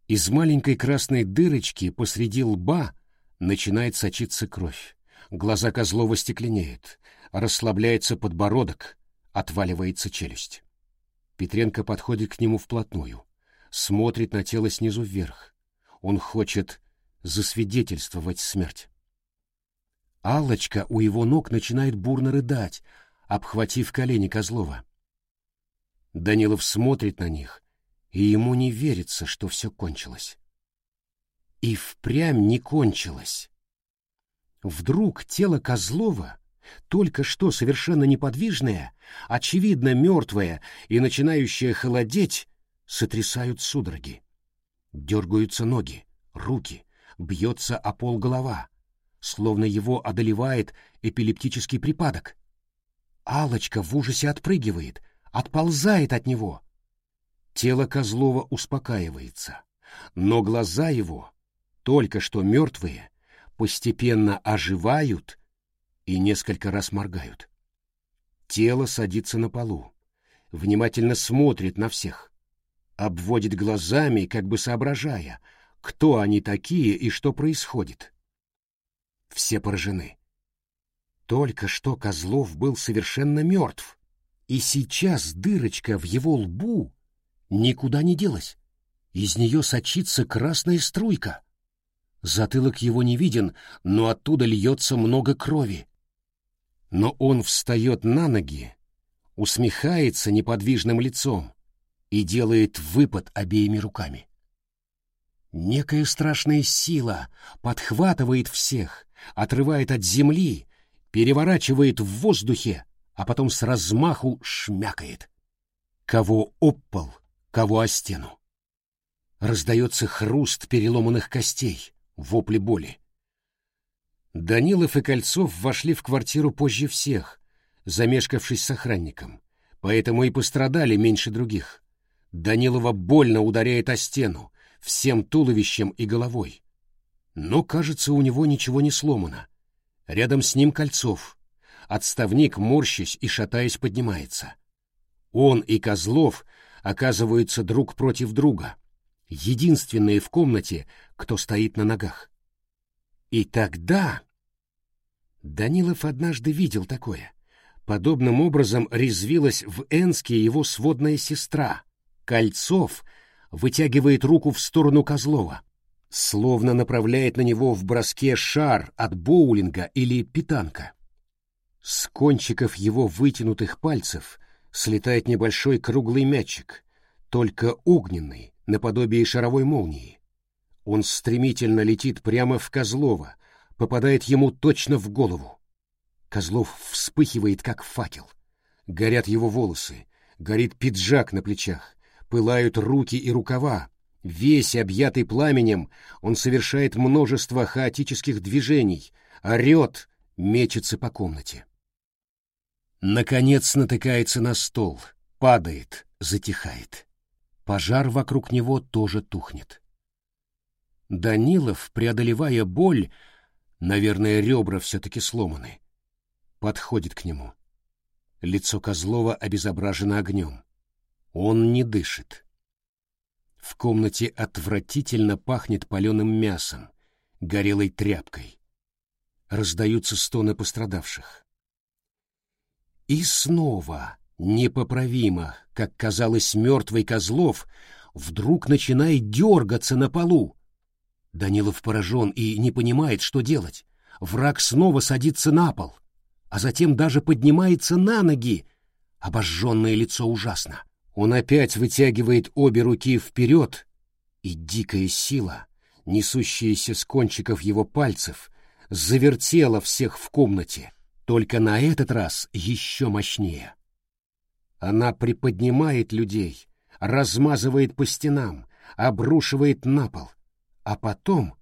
Из маленькой красной дырочки посреди лба начинает сочиться кровь. Глаза Козлова стекленеют, расслабляется подбородок, отваливается челюсть. Петренко подходит к нему вплотную, смотрит на тело снизу вверх. Он хочет засвидетельствовать смерть. Аллочка у его ног начинает бурно рыдать, обхватив колени Козлова. Данилов смотрит на них, и ему не верится, что все кончилось. И впрямь не кончилось. Вдруг тело Козлова только что совершенно неподвижное, очевидно мертвое и начинающее холодеть, сотрясают судороги. Дергаются ноги, руки, бьется о пол голова, словно его одолевает эпилептический припадок. алочка в ужасе отпрыгивает, отползает от него. Тело Козлова успокаивается, но глаза его, только что мертвые, постепенно оживают и несколько раз моргают. Тело садится на полу, внимательно смотрит на всех, обводит глазами, как бы соображая, кто они такие и что происходит. Все поражены. Только что Козлов был совершенно мертв, и сейчас дырочка в его лбу никуда не делась. Из нее сочится красная струйка. Затылок его не виден, но оттуда льется много крови. Но он встает на ноги, усмехается неподвижным лицом и делает выпад обеими руками. Некая страшная сила подхватывает всех, отрывает от земли, переворачивает в воздухе, а потом с размаху шмякает. Кого об кого о стену. Раздается хруст переломанных костей, вопли боли. Данилов и Кольцов вошли в квартиру позже всех, замешкавшись с охранником, поэтому и пострадали меньше других. Данилова больно ударяет о стену, всем туловищем и головой. Но, кажется, у него ничего не сломано. Рядом с ним Кольцов. Отставник, морщась и шатаясь, поднимается. Он и Козлов оказываются друг против друга. Единственные в комнате, кто стоит на ногах. И тогда... Данилов однажды видел такое. Подобным образом резвилась в Энске его сводная сестра. Кольцов вытягивает руку в сторону Козлова, словно направляет на него в броске шар от боулинга или питанка. С кончиков его вытянутых пальцев слетает небольшой круглый мячик, только огненный, наподобие шаровой молнии. Он стремительно летит прямо в Козлова, попадает ему точно в голову. Козлов вспыхивает, как факел. Горят его волосы, горит пиджак на плечах, пылают руки и рукава. Весь объятый пламенем, он совершает множество хаотических движений, орет, мечется по комнате. Наконец натыкается на стол, падает, затихает. Пожар вокруг него тоже тухнет. Данилов, преодолевая боль, наверное, ребра все-таки сломаны, подходит к нему. Лицо Козлова обезображено огнем. Он не дышит. В комнате отвратительно пахнет паленым мясом, горелой тряпкой. Раздаются стоны пострадавших. И снова, непоправимо, как казалось мертвый Козлов, вдруг начинает дергаться на полу. Данилов поражен и не понимает, что делать. Враг снова садится на пол, а затем даже поднимается на ноги. Обожженное лицо ужасно. Он опять вытягивает обе руки вперед, и дикая сила, несущаяся с кончиков его пальцев, завертела всех в комнате, только на этот раз еще мощнее. Она приподнимает людей, размазывает по стенам, обрушивает на пол, а потом,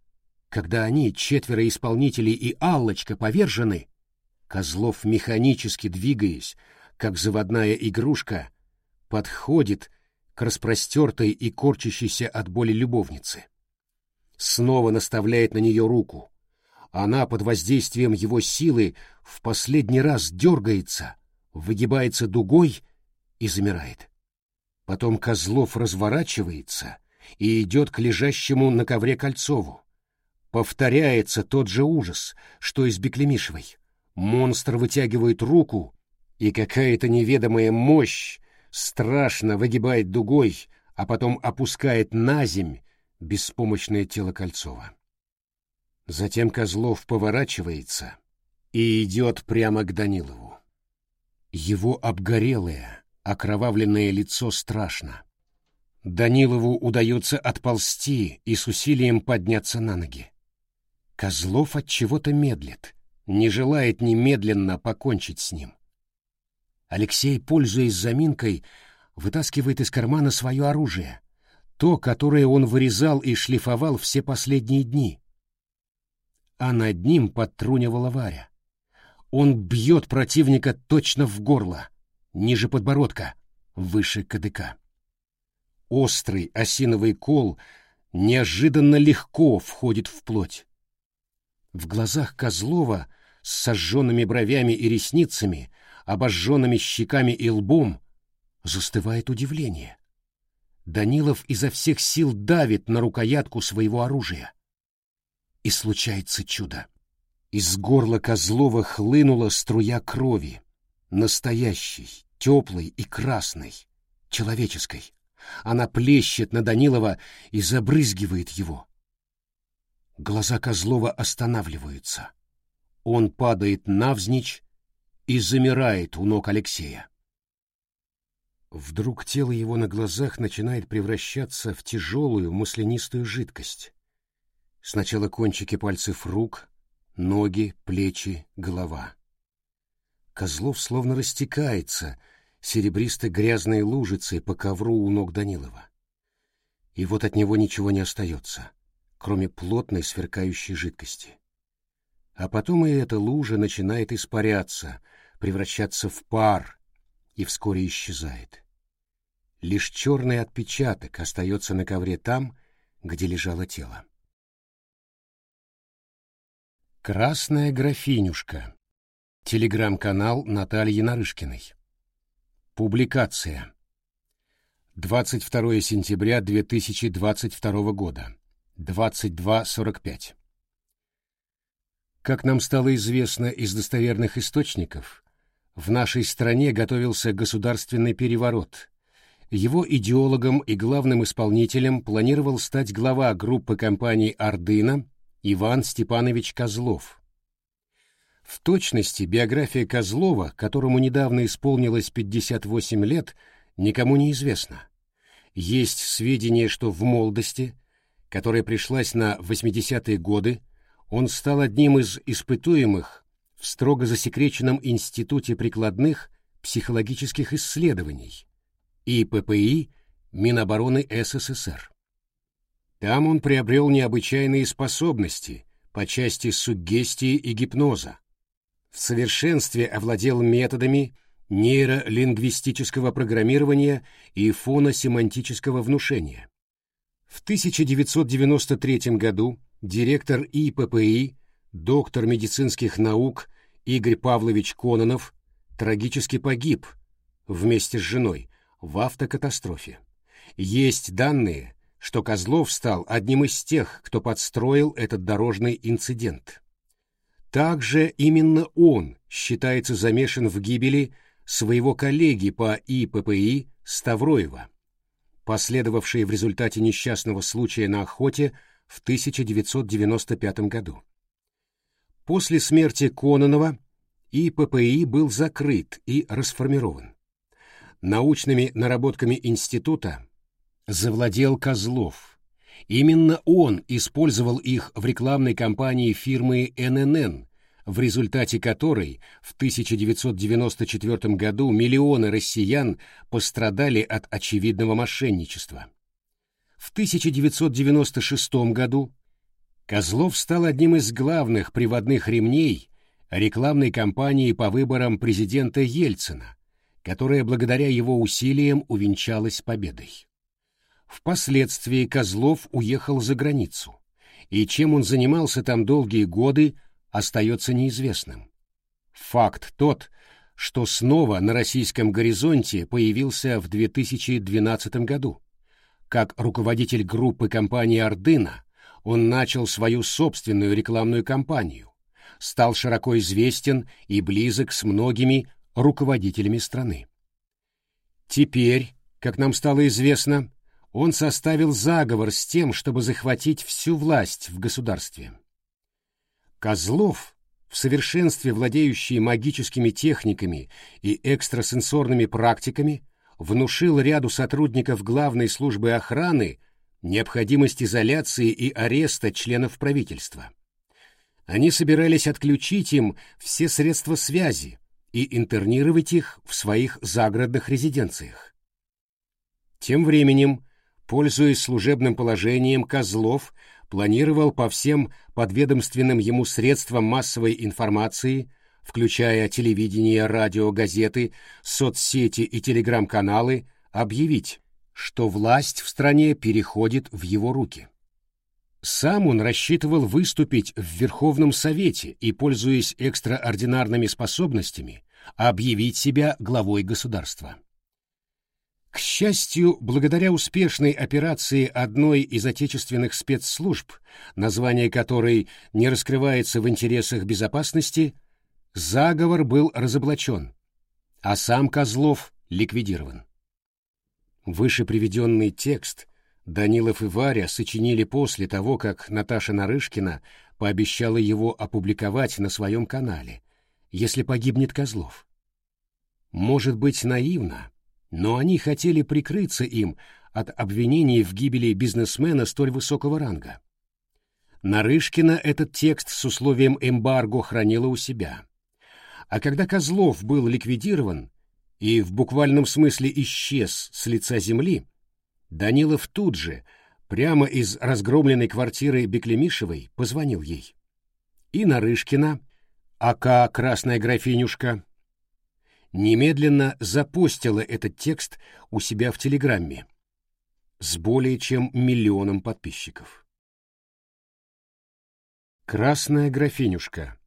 когда они, четверо исполнителей и Аллочка, повержены, Козлов, механически двигаясь, как заводная игрушка, подходит к распростертой и корчащейся от боли любовнице. Снова наставляет на нее руку. Она под воздействием его силы в последний раз дергается, выгибается дугой и замирает. Потом Козлов разворачивается и идет к лежащему на ковре Кольцову. Повторяется тот же ужас, что и с Беклемишевой. Монстр вытягивает руку, и какая-то неведомая мощь страшно выгибает дугой, а потом опускает на земь беспомощное тело Кольцова. Затем Козлов поворачивается и идет прямо к Данилову. Его обгорелое, окровавленное лицо страшно. Данилову удается отползти и с усилием подняться на ноги. Козлов от чего-то медлит, не желает немедленно покончить с ним. Алексей, пользуясь заминкой, вытаскивает из кармана свое оружие, то, которое он вырезал и шлифовал все последние дни. А над ним подтрунивала Варя. Он бьет противника точно в горло, ниже подбородка, выше кадыка. Острый осиновый кол неожиданно легко входит в плоть. В глазах Козлова с сожженными бровями и ресницами, обожженными щеками и лбом, застывает удивление. Данилов изо всех сил давит на рукоятку своего оружия. И случается чудо. Из горла Козлова хлынула струя крови, настоящей, теплой и красной, человеческой. Она плещет на Данилова и забрызгивает его. Глаза Козлова останавливаются. Он падает навзничь и замирает у ног Алексея. Вдруг тело его на глазах начинает превращаться в тяжелую маслянистую жидкость. Сначала кончики пальцев рук, ноги, плечи, голова. Козлов словно растекается серебристо-грязной лужицей по ковру у ног Данилова. И вот от него ничего не остается, кроме плотной сверкающей жидкости. А потом и эта лужа начинает испаряться, превращаться в пар и вскоре исчезает. Лишь черный отпечаток остается на ковре там, где лежало тело. Красная графинюшка. Телеграм-канал Натальи Нарышкиной. Публикация. 22 сентября 2022 года. 22.45. Как нам стало известно из достоверных источников, в нашей стране готовился государственный переворот. Его идеологом и главным исполнителем планировал стать глава группы компаний «Ордына» Иван Степанович Козлов. В точности биография Козлова, которому недавно исполнилось 58 лет, никому не известна. Есть сведения, что в молодости, которая пришлась на 80-е годы, он стал одним из испытуемых в строго засекреченном Институте прикладных психологических исследований ИППИ Минобороны СССР. Там он приобрел необычайные способности по части суггестии и гипноза. В совершенстве овладел методами нейролингвистического программирования и фоносемантического внушения. В 1993 году директор ИППИ, доктор медицинских наук Игорь Павлович Кононов трагически погиб вместе с женой в автокатастрофе. Есть данные, что Козлов стал одним из тех, кто подстроил этот дорожный инцидент. Также именно он считается замешан в гибели своего коллеги по ИППИ Ставроева, последовавшей в результате несчастного случая на охоте в 1995 году. После смерти Кононова ИППИ был закрыт и расформирован. Научными наработками института завладел Козлов. Именно он использовал их в рекламной кампании фирмы ННН, в результате которой в 1994 году миллионы россиян пострадали от очевидного мошенничества. В 1996 году Козлов стал одним из главных приводных ремней рекламной кампании по выборам президента Ельцина, которая благодаря его усилиям увенчалась победой. Впоследствии Козлов уехал за границу, и чем он занимался там долгие годы, остается неизвестным. Факт тот, что снова на российском горизонте появился в 2012 году. Как руководитель группы компании «Ордына» он начал свою собственную рекламную кампанию, стал широко известен и близок с многими руководителями страны. Теперь, как нам стало известно, он составил заговор с тем, чтобы захватить всю власть в государстве. Козлов, в совершенстве владеющий магическими техниками и экстрасенсорными практиками, внушил ряду сотрудников главной службы охраны необходимость изоляции и ареста членов правительства. Они собирались отключить им все средства связи и интернировать их в своих загородных резиденциях. Тем временем Пользуясь служебным положением, Козлов планировал по всем подведомственным ему средствам массовой информации, включая телевидение, радио, газеты, соцсети и телеграм-каналы, объявить, что власть в стране переходит в его руки. Сам он рассчитывал выступить в Верховном Совете и, пользуясь экстраординарными способностями, объявить себя главой государства. К счастью, благодаря успешной операции одной из отечественных спецслужб, название которой не раскрывается в интересах безопасности, заговор был разоблачен, а сам Козлов ликвидирован. Выше приведенный текст Данилов и Варя сочинили после того, как Наташа Нарышкина пообещала его опубликовать на своем канале, если погибнет Козлов. Может быть, наивно, но они хотели прикрыться им от обвинений в гибели бизнесмена столь высокого ранга. Нарышкина этот текст с условием эмбарго хранила у себя. А когда Козлов был ликвидирован и в буквальном смысле исчез с лица земли, Данилов тут же, прямо из разгромленной квартиры Беклемишевой, позвонил ей. И Нарышкина, ака «Красная графинюшка», немедленно запостила этот текст у себя в Телеграмме с более чем миллионом подписчиков. «Красная графинюшка».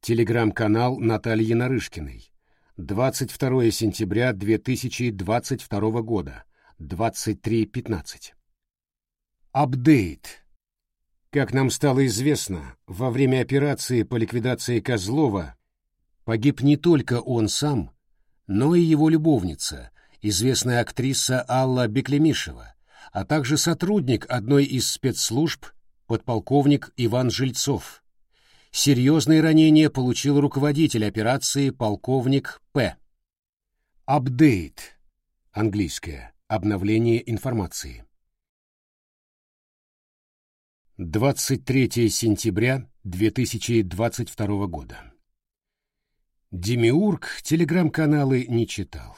Телеграм-канал Натальи Нарышкиной. 22 сентября 2022 года. 23.15. Апдейт. Как нам стало известно, во время операции по ликвидации Козлова погиб не только он сам, но и его любовница, известная актриса Алла Беклемишева, а также сотрудник одной из спецслужб, подполковник Иван Жильцов. Серьезные ранения получил руководитель операции полковник П. Апдейт. Английское. Обновление информации. 23 сентября 2022 года. Демиург телеграм-каналы не читал.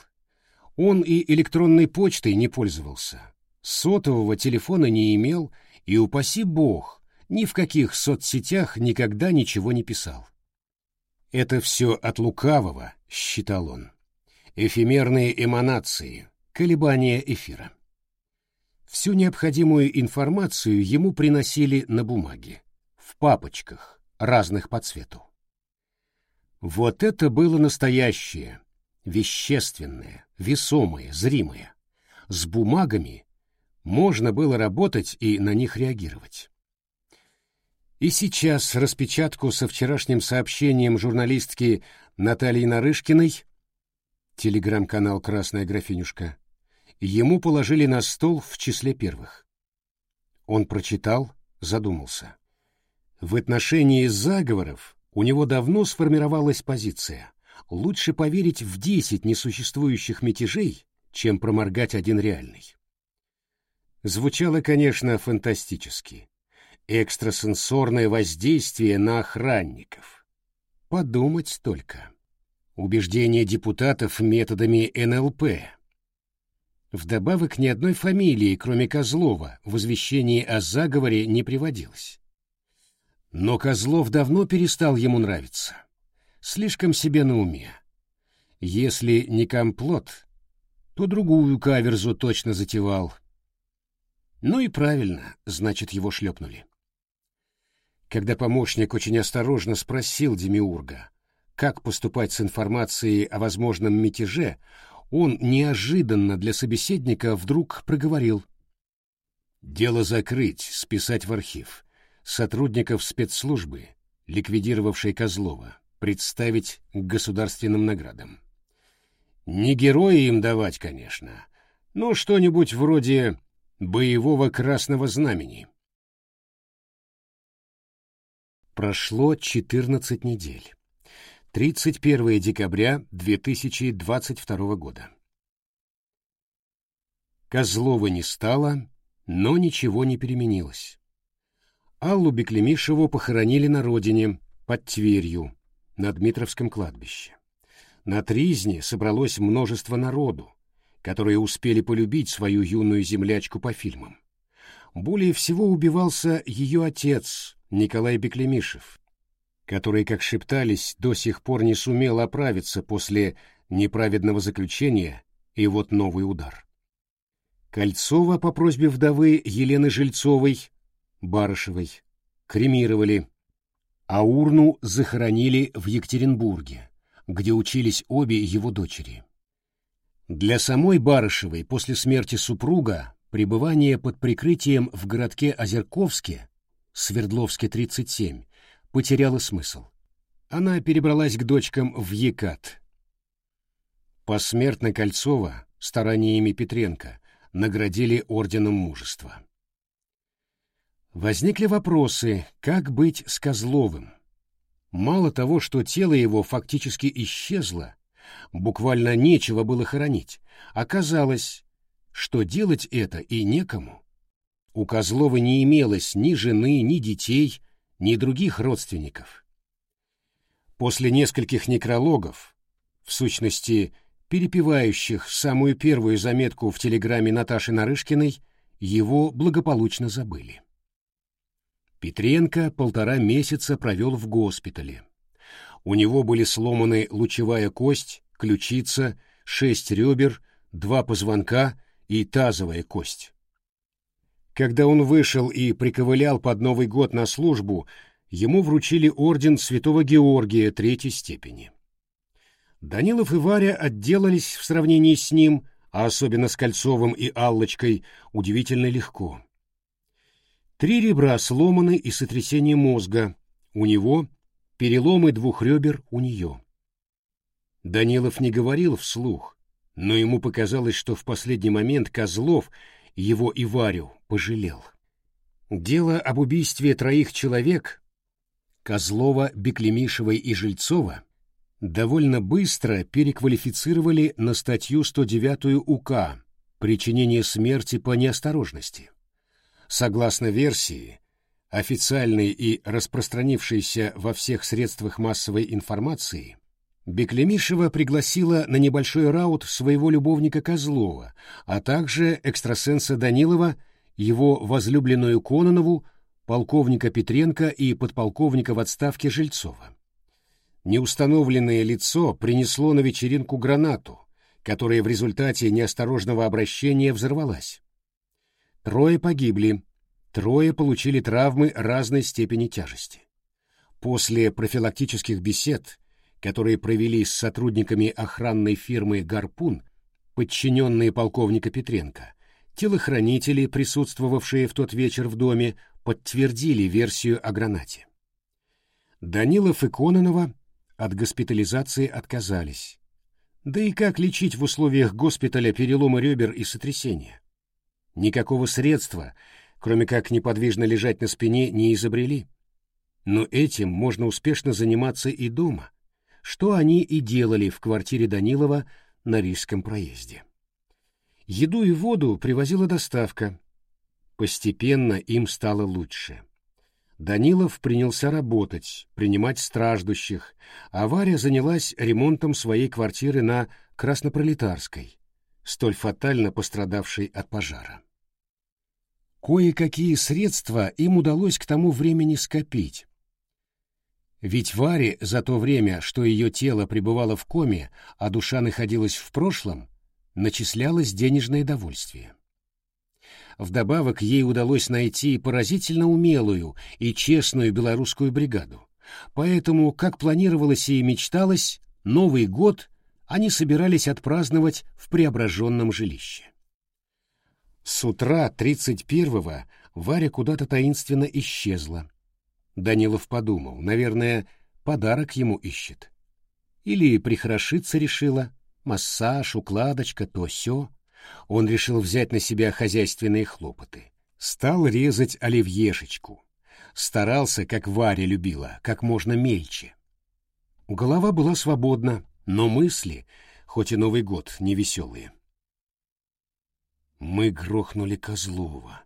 Он и электронной почтой не пользовался. Сотового телефона не имел и, упаси бог, ни в каких соцсетях никогда ничего не писал. Это все от лукавого, считал он. Эфемерные эманации, колебания эфира. Всю необходимую информацию ему приносили на бумаге, в папочках, разных по цвету. Вот это было настоящее, вещественное, весомое, зримое, с бумагами, можно было работать и на них реагировать. И сейчас распечатку со вчерашним сообщением журналистки Натальи Нарышкиной, телеграм-канал «Красная графинюшка», ему положили на стол в числе первых. Он прочитал, задумался. В отношении заговоров у него давно сформировалась позиция. Лучше поверить в десять несуществующих мятежей, чем проморгать один реальный. Звучало, конечно, фантастически. Экстрасенсорное воздействие на охранников. Подумать только. Убеждение депутатов методами НЛП. Вдобавок ни одной фамилии, кроме Козлова, в извещении о заговоре не приводилось. Но Козлов давно перестал ему нравиться. Слишком себе на уме. Если не комплот, то другую каверзу точно затевал. Ну и правильно, значит, его шлепнули. Когда помощник очень осторожно спросил Демиурга, как поступать с информацией о возможном мятеже, он неожиданно для собеседника вдруг проговорил. «Дело закрыть, списать в архив сотрудников спецслужбы, ликвидировавшей Козлова, представить к государственным наградам. Не герои им давать, конечно, но что-нибудь вроде боевого красного знамени. Прошло 14 недель. 31 декабря 2022 года. Козлова не стало, но ничего не переменилось. Аллу Беклемишеву похоронили на родине, под Тверью, на Дмитровском кладбище. На Тризне собралось множество народу, которые успели полюбить свою юную землячку по фильмам. Более всего убивался ее отец, Николай Беклемишев, который, как шептались, до сих пор не сумел оправиться после неправедного заключения, и вот новый удар. Кольцова по просьбе вдовы Елены Жильцовой Барышевой, кремировали, а урну захоронили в Екатеринбурге, где учились обе его дочери. Для самой Барышевой после смерти супруга пребывание под прикрытием в городке Озерковске, Свердловске 37, потеряло смысл. Она перебралась к дочкам в Екат. Посмертно Кольцова стараниями Петренко наградили орденом мужества. Возникли вопросы, как быть с Козловым. Мало того, что тело его фактически исчезло, буквально нечего было хоронить, оказалось, что делать это и некому. У Козлова не имелось ни жены, ни детей, ни других родственников. После нескольких некрологов, в сущности, перепевающих самую первую заметку в телеграмме Наташи Нарышкиной, его благополучно забыли. Петренко полтора месяца провел в госпитале. У него были сломаны лучевая кость, ключица, шесть ребер, два позвонка и тазовая кость. Когда он вышел и приковылял под Новый год на службу, ему вручили орден Святого Георгия третьей степени. Данилов и Варя отделались в сравнении с ним, а особенно с Кольцовым и Аллочкой, удивительно легко. Три ребра сломаны и сотрясение мозга. У него переломы двух ребер у нее. Данилов не говорил вслух, но ему показалось, что в последний момент Козлов его и Варю пожалел. Дело об убийстве троих человек Козлова, Беклемишевой и Жильцова довольно быстро переквалифицировали на статью 109 УК «Причинение смерти по неосторожности». Согласно версии, официальной и распространившейся во всех средствах массовой информации, Беклемишева пригласила на небольшой раут своего любовника Козлова, а также экстрасенса Данилова, его возлюбленную Кононову, полковника Петренко и подполковника в отставке Жильцова. Неустановленное лицо принесло на вечеринку гранату, которая в результате неосторожного обращения взорвалась. Трое погибли, трое получили травмы разной степени тяжести. После профилактических бесед, которые провели с сотрудниками охранной фирмы «Гарпун», подчиненные полковника Петренко, Телохранители, присутствовавшие в тот вечер в доме, подтвердили версию о гранате. Данилов и Кононова от госпитализации отказались. Да и как лечить в условиях госпиталя переломы ребер и сотрясения? Никакого средства, кроме как неподвижно лежать на спине, не изобрели. Но этим можно успешно заниматься и дома, что они и делали в квартире Данилова на Рижском проезде. Еду и воду привозила доставка. Постепенно им стало лучше. Данилов принялся работать, принимать страждущих, а Варя занялась ремонтом своей квартиры на Краснопролетарской, столь фатально пострадавшей от пожара. Кое-какие средства им удалось к тому времени скопить. Ведь Варе за то время, что ее тело пребывало в коме, а душа находилась в прошлом, начислялось денежное довольствие. Вдобавок ей удалось найти поразительно умелую и честную белорусскую бригаду. Поэтому, как планировалось и мечталось, Новый год они собирались отпраздновать в преображенном жилище. С утра 31-го Варя куда-то таинственно исчезла. Данилов подумал, наверное, подарок ему ищет. Или прихорошиться решила, массаж, укладочка, то сё. Он решил взять на себя хозяйственные хлопоты. Стал резать оливьешечку. Старался, как Варя любила, как можно мельче. Голова была свободна, но мысли, хоть и Новый год, невеселые. Мы грохнули Козлова.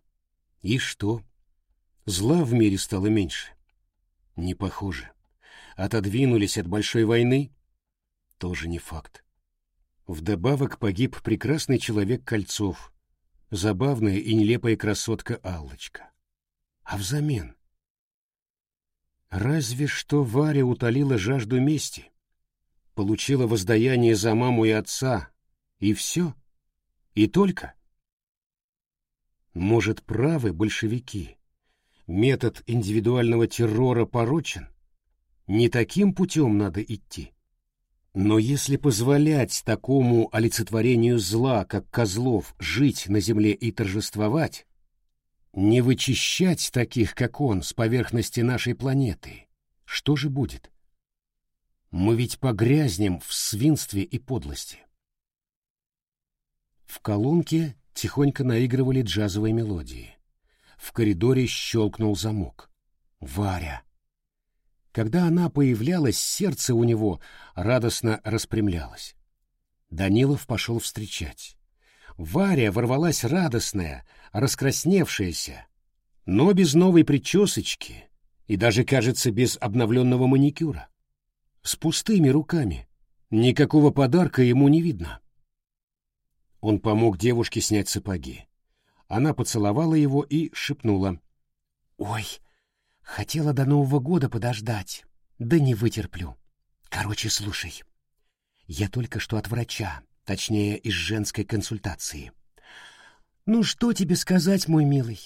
И что? Зла в мире стало меньше. Не похоже. Отодвинулись от большой войны? Тоже не факт. Вдобавок погиб прекрасный человек Кольцов, забавная и нелепая красотка Аллочка. А взамен? Разве что Варя утолила жажду мести, получила воздаяние за маму и отца, и все, и только. Может, правы большевики? Метод индивидуального террора порочен? Не таким путем надо идти. Но если позволять такому олицетворению зла, как Козлов, жить на земле и торжествовать, не вычищать таких, как он, с поверхности нашей планеты, что же будет? Мы ведь погрязнем в свинстве и подлости. В колонке тихонько наигрывали джазовые мелодии. В коридоре щелкнул замок. «Варя!» Когда она появлялась, сердце у него радостно распрямлялось. Данилов пошел встречать. Варя ворвалась радостная, раскрасневшаяся, но без новой причесочки и даже, кажется, без обновленного маникюра. С пустыми руками. Никакого подарка ему не видно. Он помог девушке снять сапоги. Она поцеловала его и шепнула. «Ой, Хотела до Нового года подождать, да не вытерплю. Короче, слушай. Я только что от врача, точнее, из женской консультации. Ну что тебе сказать, мой милый?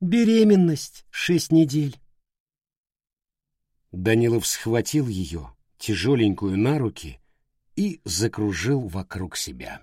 Беременность шесть недель. Данилов схватил ее, тяжеленькую, на руки и закружил вокруг себя.